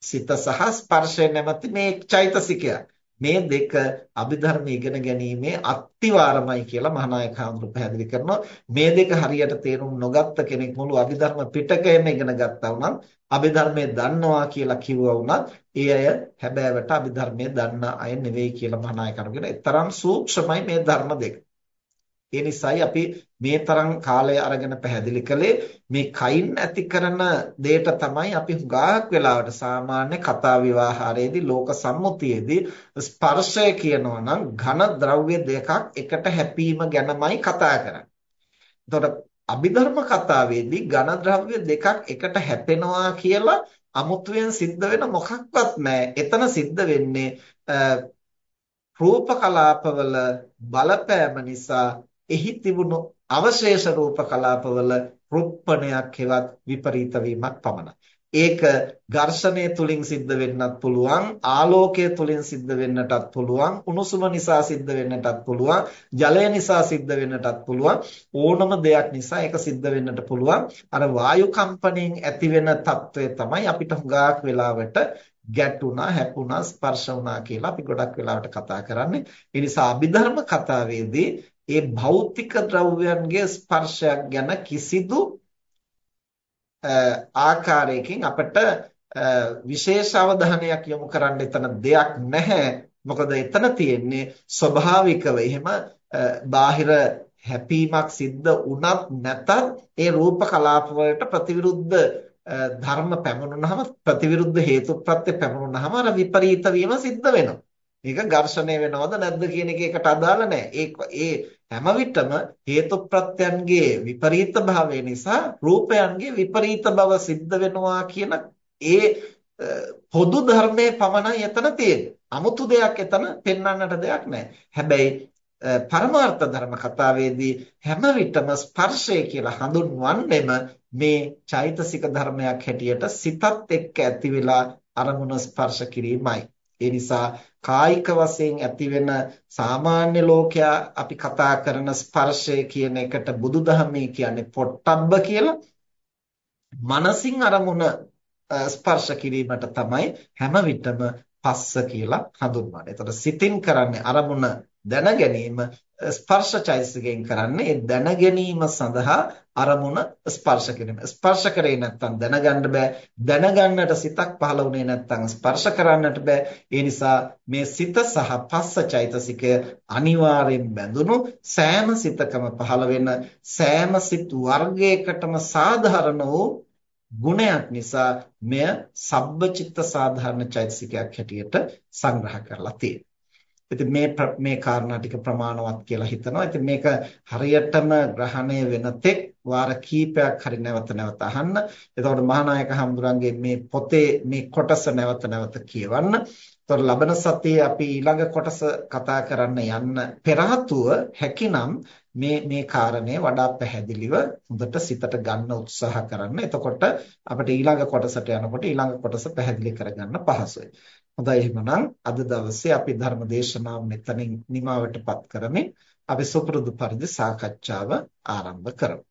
සිත සහ ස්පර්ශය නැමැති මේ චෛතසිකයක් මේ දෙක අභිධර්ම ඉගෙන ගැනීමේ අත්තිවාරමයි කියලා මහානායක හඳුරු පැහැදිලි කරනවා. මේ දෙක හරියට තේරුම් නොගත්ත කෙනෙක් මුළු අභිධර්ම පිටකයම ඉගෙන ගත්තා වුණත් අභිධර්මයේ දන්නවා කියලා කිව්වා වුණත් ඒ අය හැබෑවට අභිධර්මයේ දන්න අය නෙවෙයි කියලා මහානායක හඳුරු කියන තරම් සූක්ෂමයි මේ ධර්ම දෙක. ඒ නිසායි අපි මේ තරම් කාලය අරගෙන පැහැදිලි කළේ මේ කයින් ඇති කරන දෙයට තමයි අපි හුඟක් වෙලාවට සාමාන්‍ය කතා විවාහාරයේදී ලෝක සම්මුතියේදී ස්පර්ශය කියනවා නම් ඝන ද්‍රව්‍ය දෙකක් එකට හැපීම ගැනමයි කතා කරන්නේ. එතකොට අභිධර්ම කතාවේදී ඝන ද්‍රව්‍ය දෙකක් එකට හැපෙනවා කියලා අමුතුවෙන් සිද්ධ වෙන මොකක්වත් නැහැ. එතන සිද්ධ වෙන්නේ රූප කලාපවල බලපෑම නිසා එහි තිබුණු අවශේෂ රූප කලාපවල රුප්පණයක් හෙවත් විපරීත වීමක් පමණයි. ඒක ඝර්ෂණය තුලින් සිද්ධ වෙන්නත් පුළුවන් ආලෝකය තුලින් සිද්ධ වෙන්නටත් පුළුවන් උණුසුම නිසා සිද්ධ වෙන්නටත් පුළුවන් ජලය නිසා සිද්ධ වෙන්නටත් පුළුවන්. ඕනම දෙයක් නිසා ඒක සිද්ධ වෙන්නට පුළුවන්. අර වායු කම්පණයෙන් ඇති වෙන తත්වය තමයි අපිට හුඟක් වෙලාවට ගැටුණා හැපුණා ස්පර්ශ වුණා කියලා අපි ගොඩක් වෙලාවට කතා කරන්නේ. ඒ නිසා අභිධර්ම කතාවේදී ඒ භෞතික ද්‍රව්‍යයන්ගේ ස්පර්ශයක් ගැන කිසිදු ආකාරයකින් අපිට විශේෂ අවධානයක් යොමු කරන්න එතන දෙයක් නැහැ. මොකද එතන තියෙන්නේ ස්වභාවිකව. එහෙම බාහිර හැපීමක් සිද්ධ වුණත් නැතත් ඒ රූප කලාප වලට ප්‍රතිවිරුද්ධ ධර්ම පැමුණුනහම ප්‍රතිවිරුද්ධ හේතුප්‍රත්‍ය පැමුණුනහම අර විපරීත වීම සිද්ධ වෙනවා. මේක ඝර්ෂණය වෙනවද නැද්ද කියන එක එකට අදාළ නැහැ. ඒ හැම විටම හේතුප්‍රත්‍යයන්ගේ විපරීත භාවය නිසා රූපයන්ගේ විපරීත බව සිද්ධ වෙනවා කියන ඒ පොදු ධර්මයේ පමණයි එතන තියෙන්නේ. 아무තු දෙයක් එතන පෙන්වන්නට දෙයක් නැහැ. හැබැයි පරමාර්ථ ධර්ම කතාවේදී හැම විටම ස්පර්ශය කියලා හඳුන්වන්නෙම මේ චෛතසික ධර්මයක් හැටියට සිතත් එක්ක ඇති වෙලා අරමුණ ස්පර්ශ කිරීමයි. ඒ නිසා කායික වශයෙන් ඇතිවෙන සාමාන්‍ය ලෝකයා අපි කතා කරන ස්පර්ශය කියන එකට බුදුදහමේ කියන්නේ පොට්ටබ්බ කියලා. මනසින් අරමුණ ස්පර්ශ කිරීමට තමයි හැම විටම පස්ස කියලා හඳුන්වන්නේ. එතකොට සිතින් කරන්නේ අරමුණ දැන ගැනීම ස්පර්ශ චෛතසිකයෙන් කරන්නේ ඒ දැන ගැනීම සඳහා අරමුණ ස්පර්ශ කිරීම. ස්පර්ශ කරේ නැත්නම් දැනගන්න බෑ. දැනගන්නට සිතක් පහළ වුණේ නැත්නම් ස්පර්ශ කරන්නට බෑ. ඒ නිසා මේ සිත සහ පස්ස චෛතසිකය අනිවාර්යෙන් බැඳුණු සෑම සිතකම පහළ වෙන සෑම සිත් වර්ගයකටම සාධාරණ වූ ගුණයක් නිසා මෙය සබ්බචිත්ත සාධාරණ චෛතසිකයක් හැටියට සංග්‍රහ කරලා තියෙනවා. ඉතින් මේ මේ කාරණා ටික ප්‍රමාණවත් කියලා හිතනවා. ඉතින් මේක හරියටම ග්‍රහණය වෙන තෙක් වාර කීපයක් හරි නැවත නැවත අහන්න. එතකොට මහානායක හඳුරන්ගේ මේ පොතේ මේ කොටස නැවත නැවත කියවන්න. එතකොට ලබන සතියේ අපි ඊළඟ කොටස කතා කරන්න යන්න පෙර හැකිනම් මේ මේ කාරණය වඩා පැහැදිලිව හොඳට සිතට ගන්න උත්සාහ කරන්න. එතකොට අපිට ඊළඟ කොටසට යනකොට ඊළඟ කොටස පැහැදිලි කරගන්න පහසුයි. හොඳයි එහෙනම් අද දවසේ අපි ධර්ම දේශනාව මෙතනින් නිමවටපත් කරමින් අපි සුපුරුදු පරිදි සාකච්ඡාව ආරම්භ කරමු.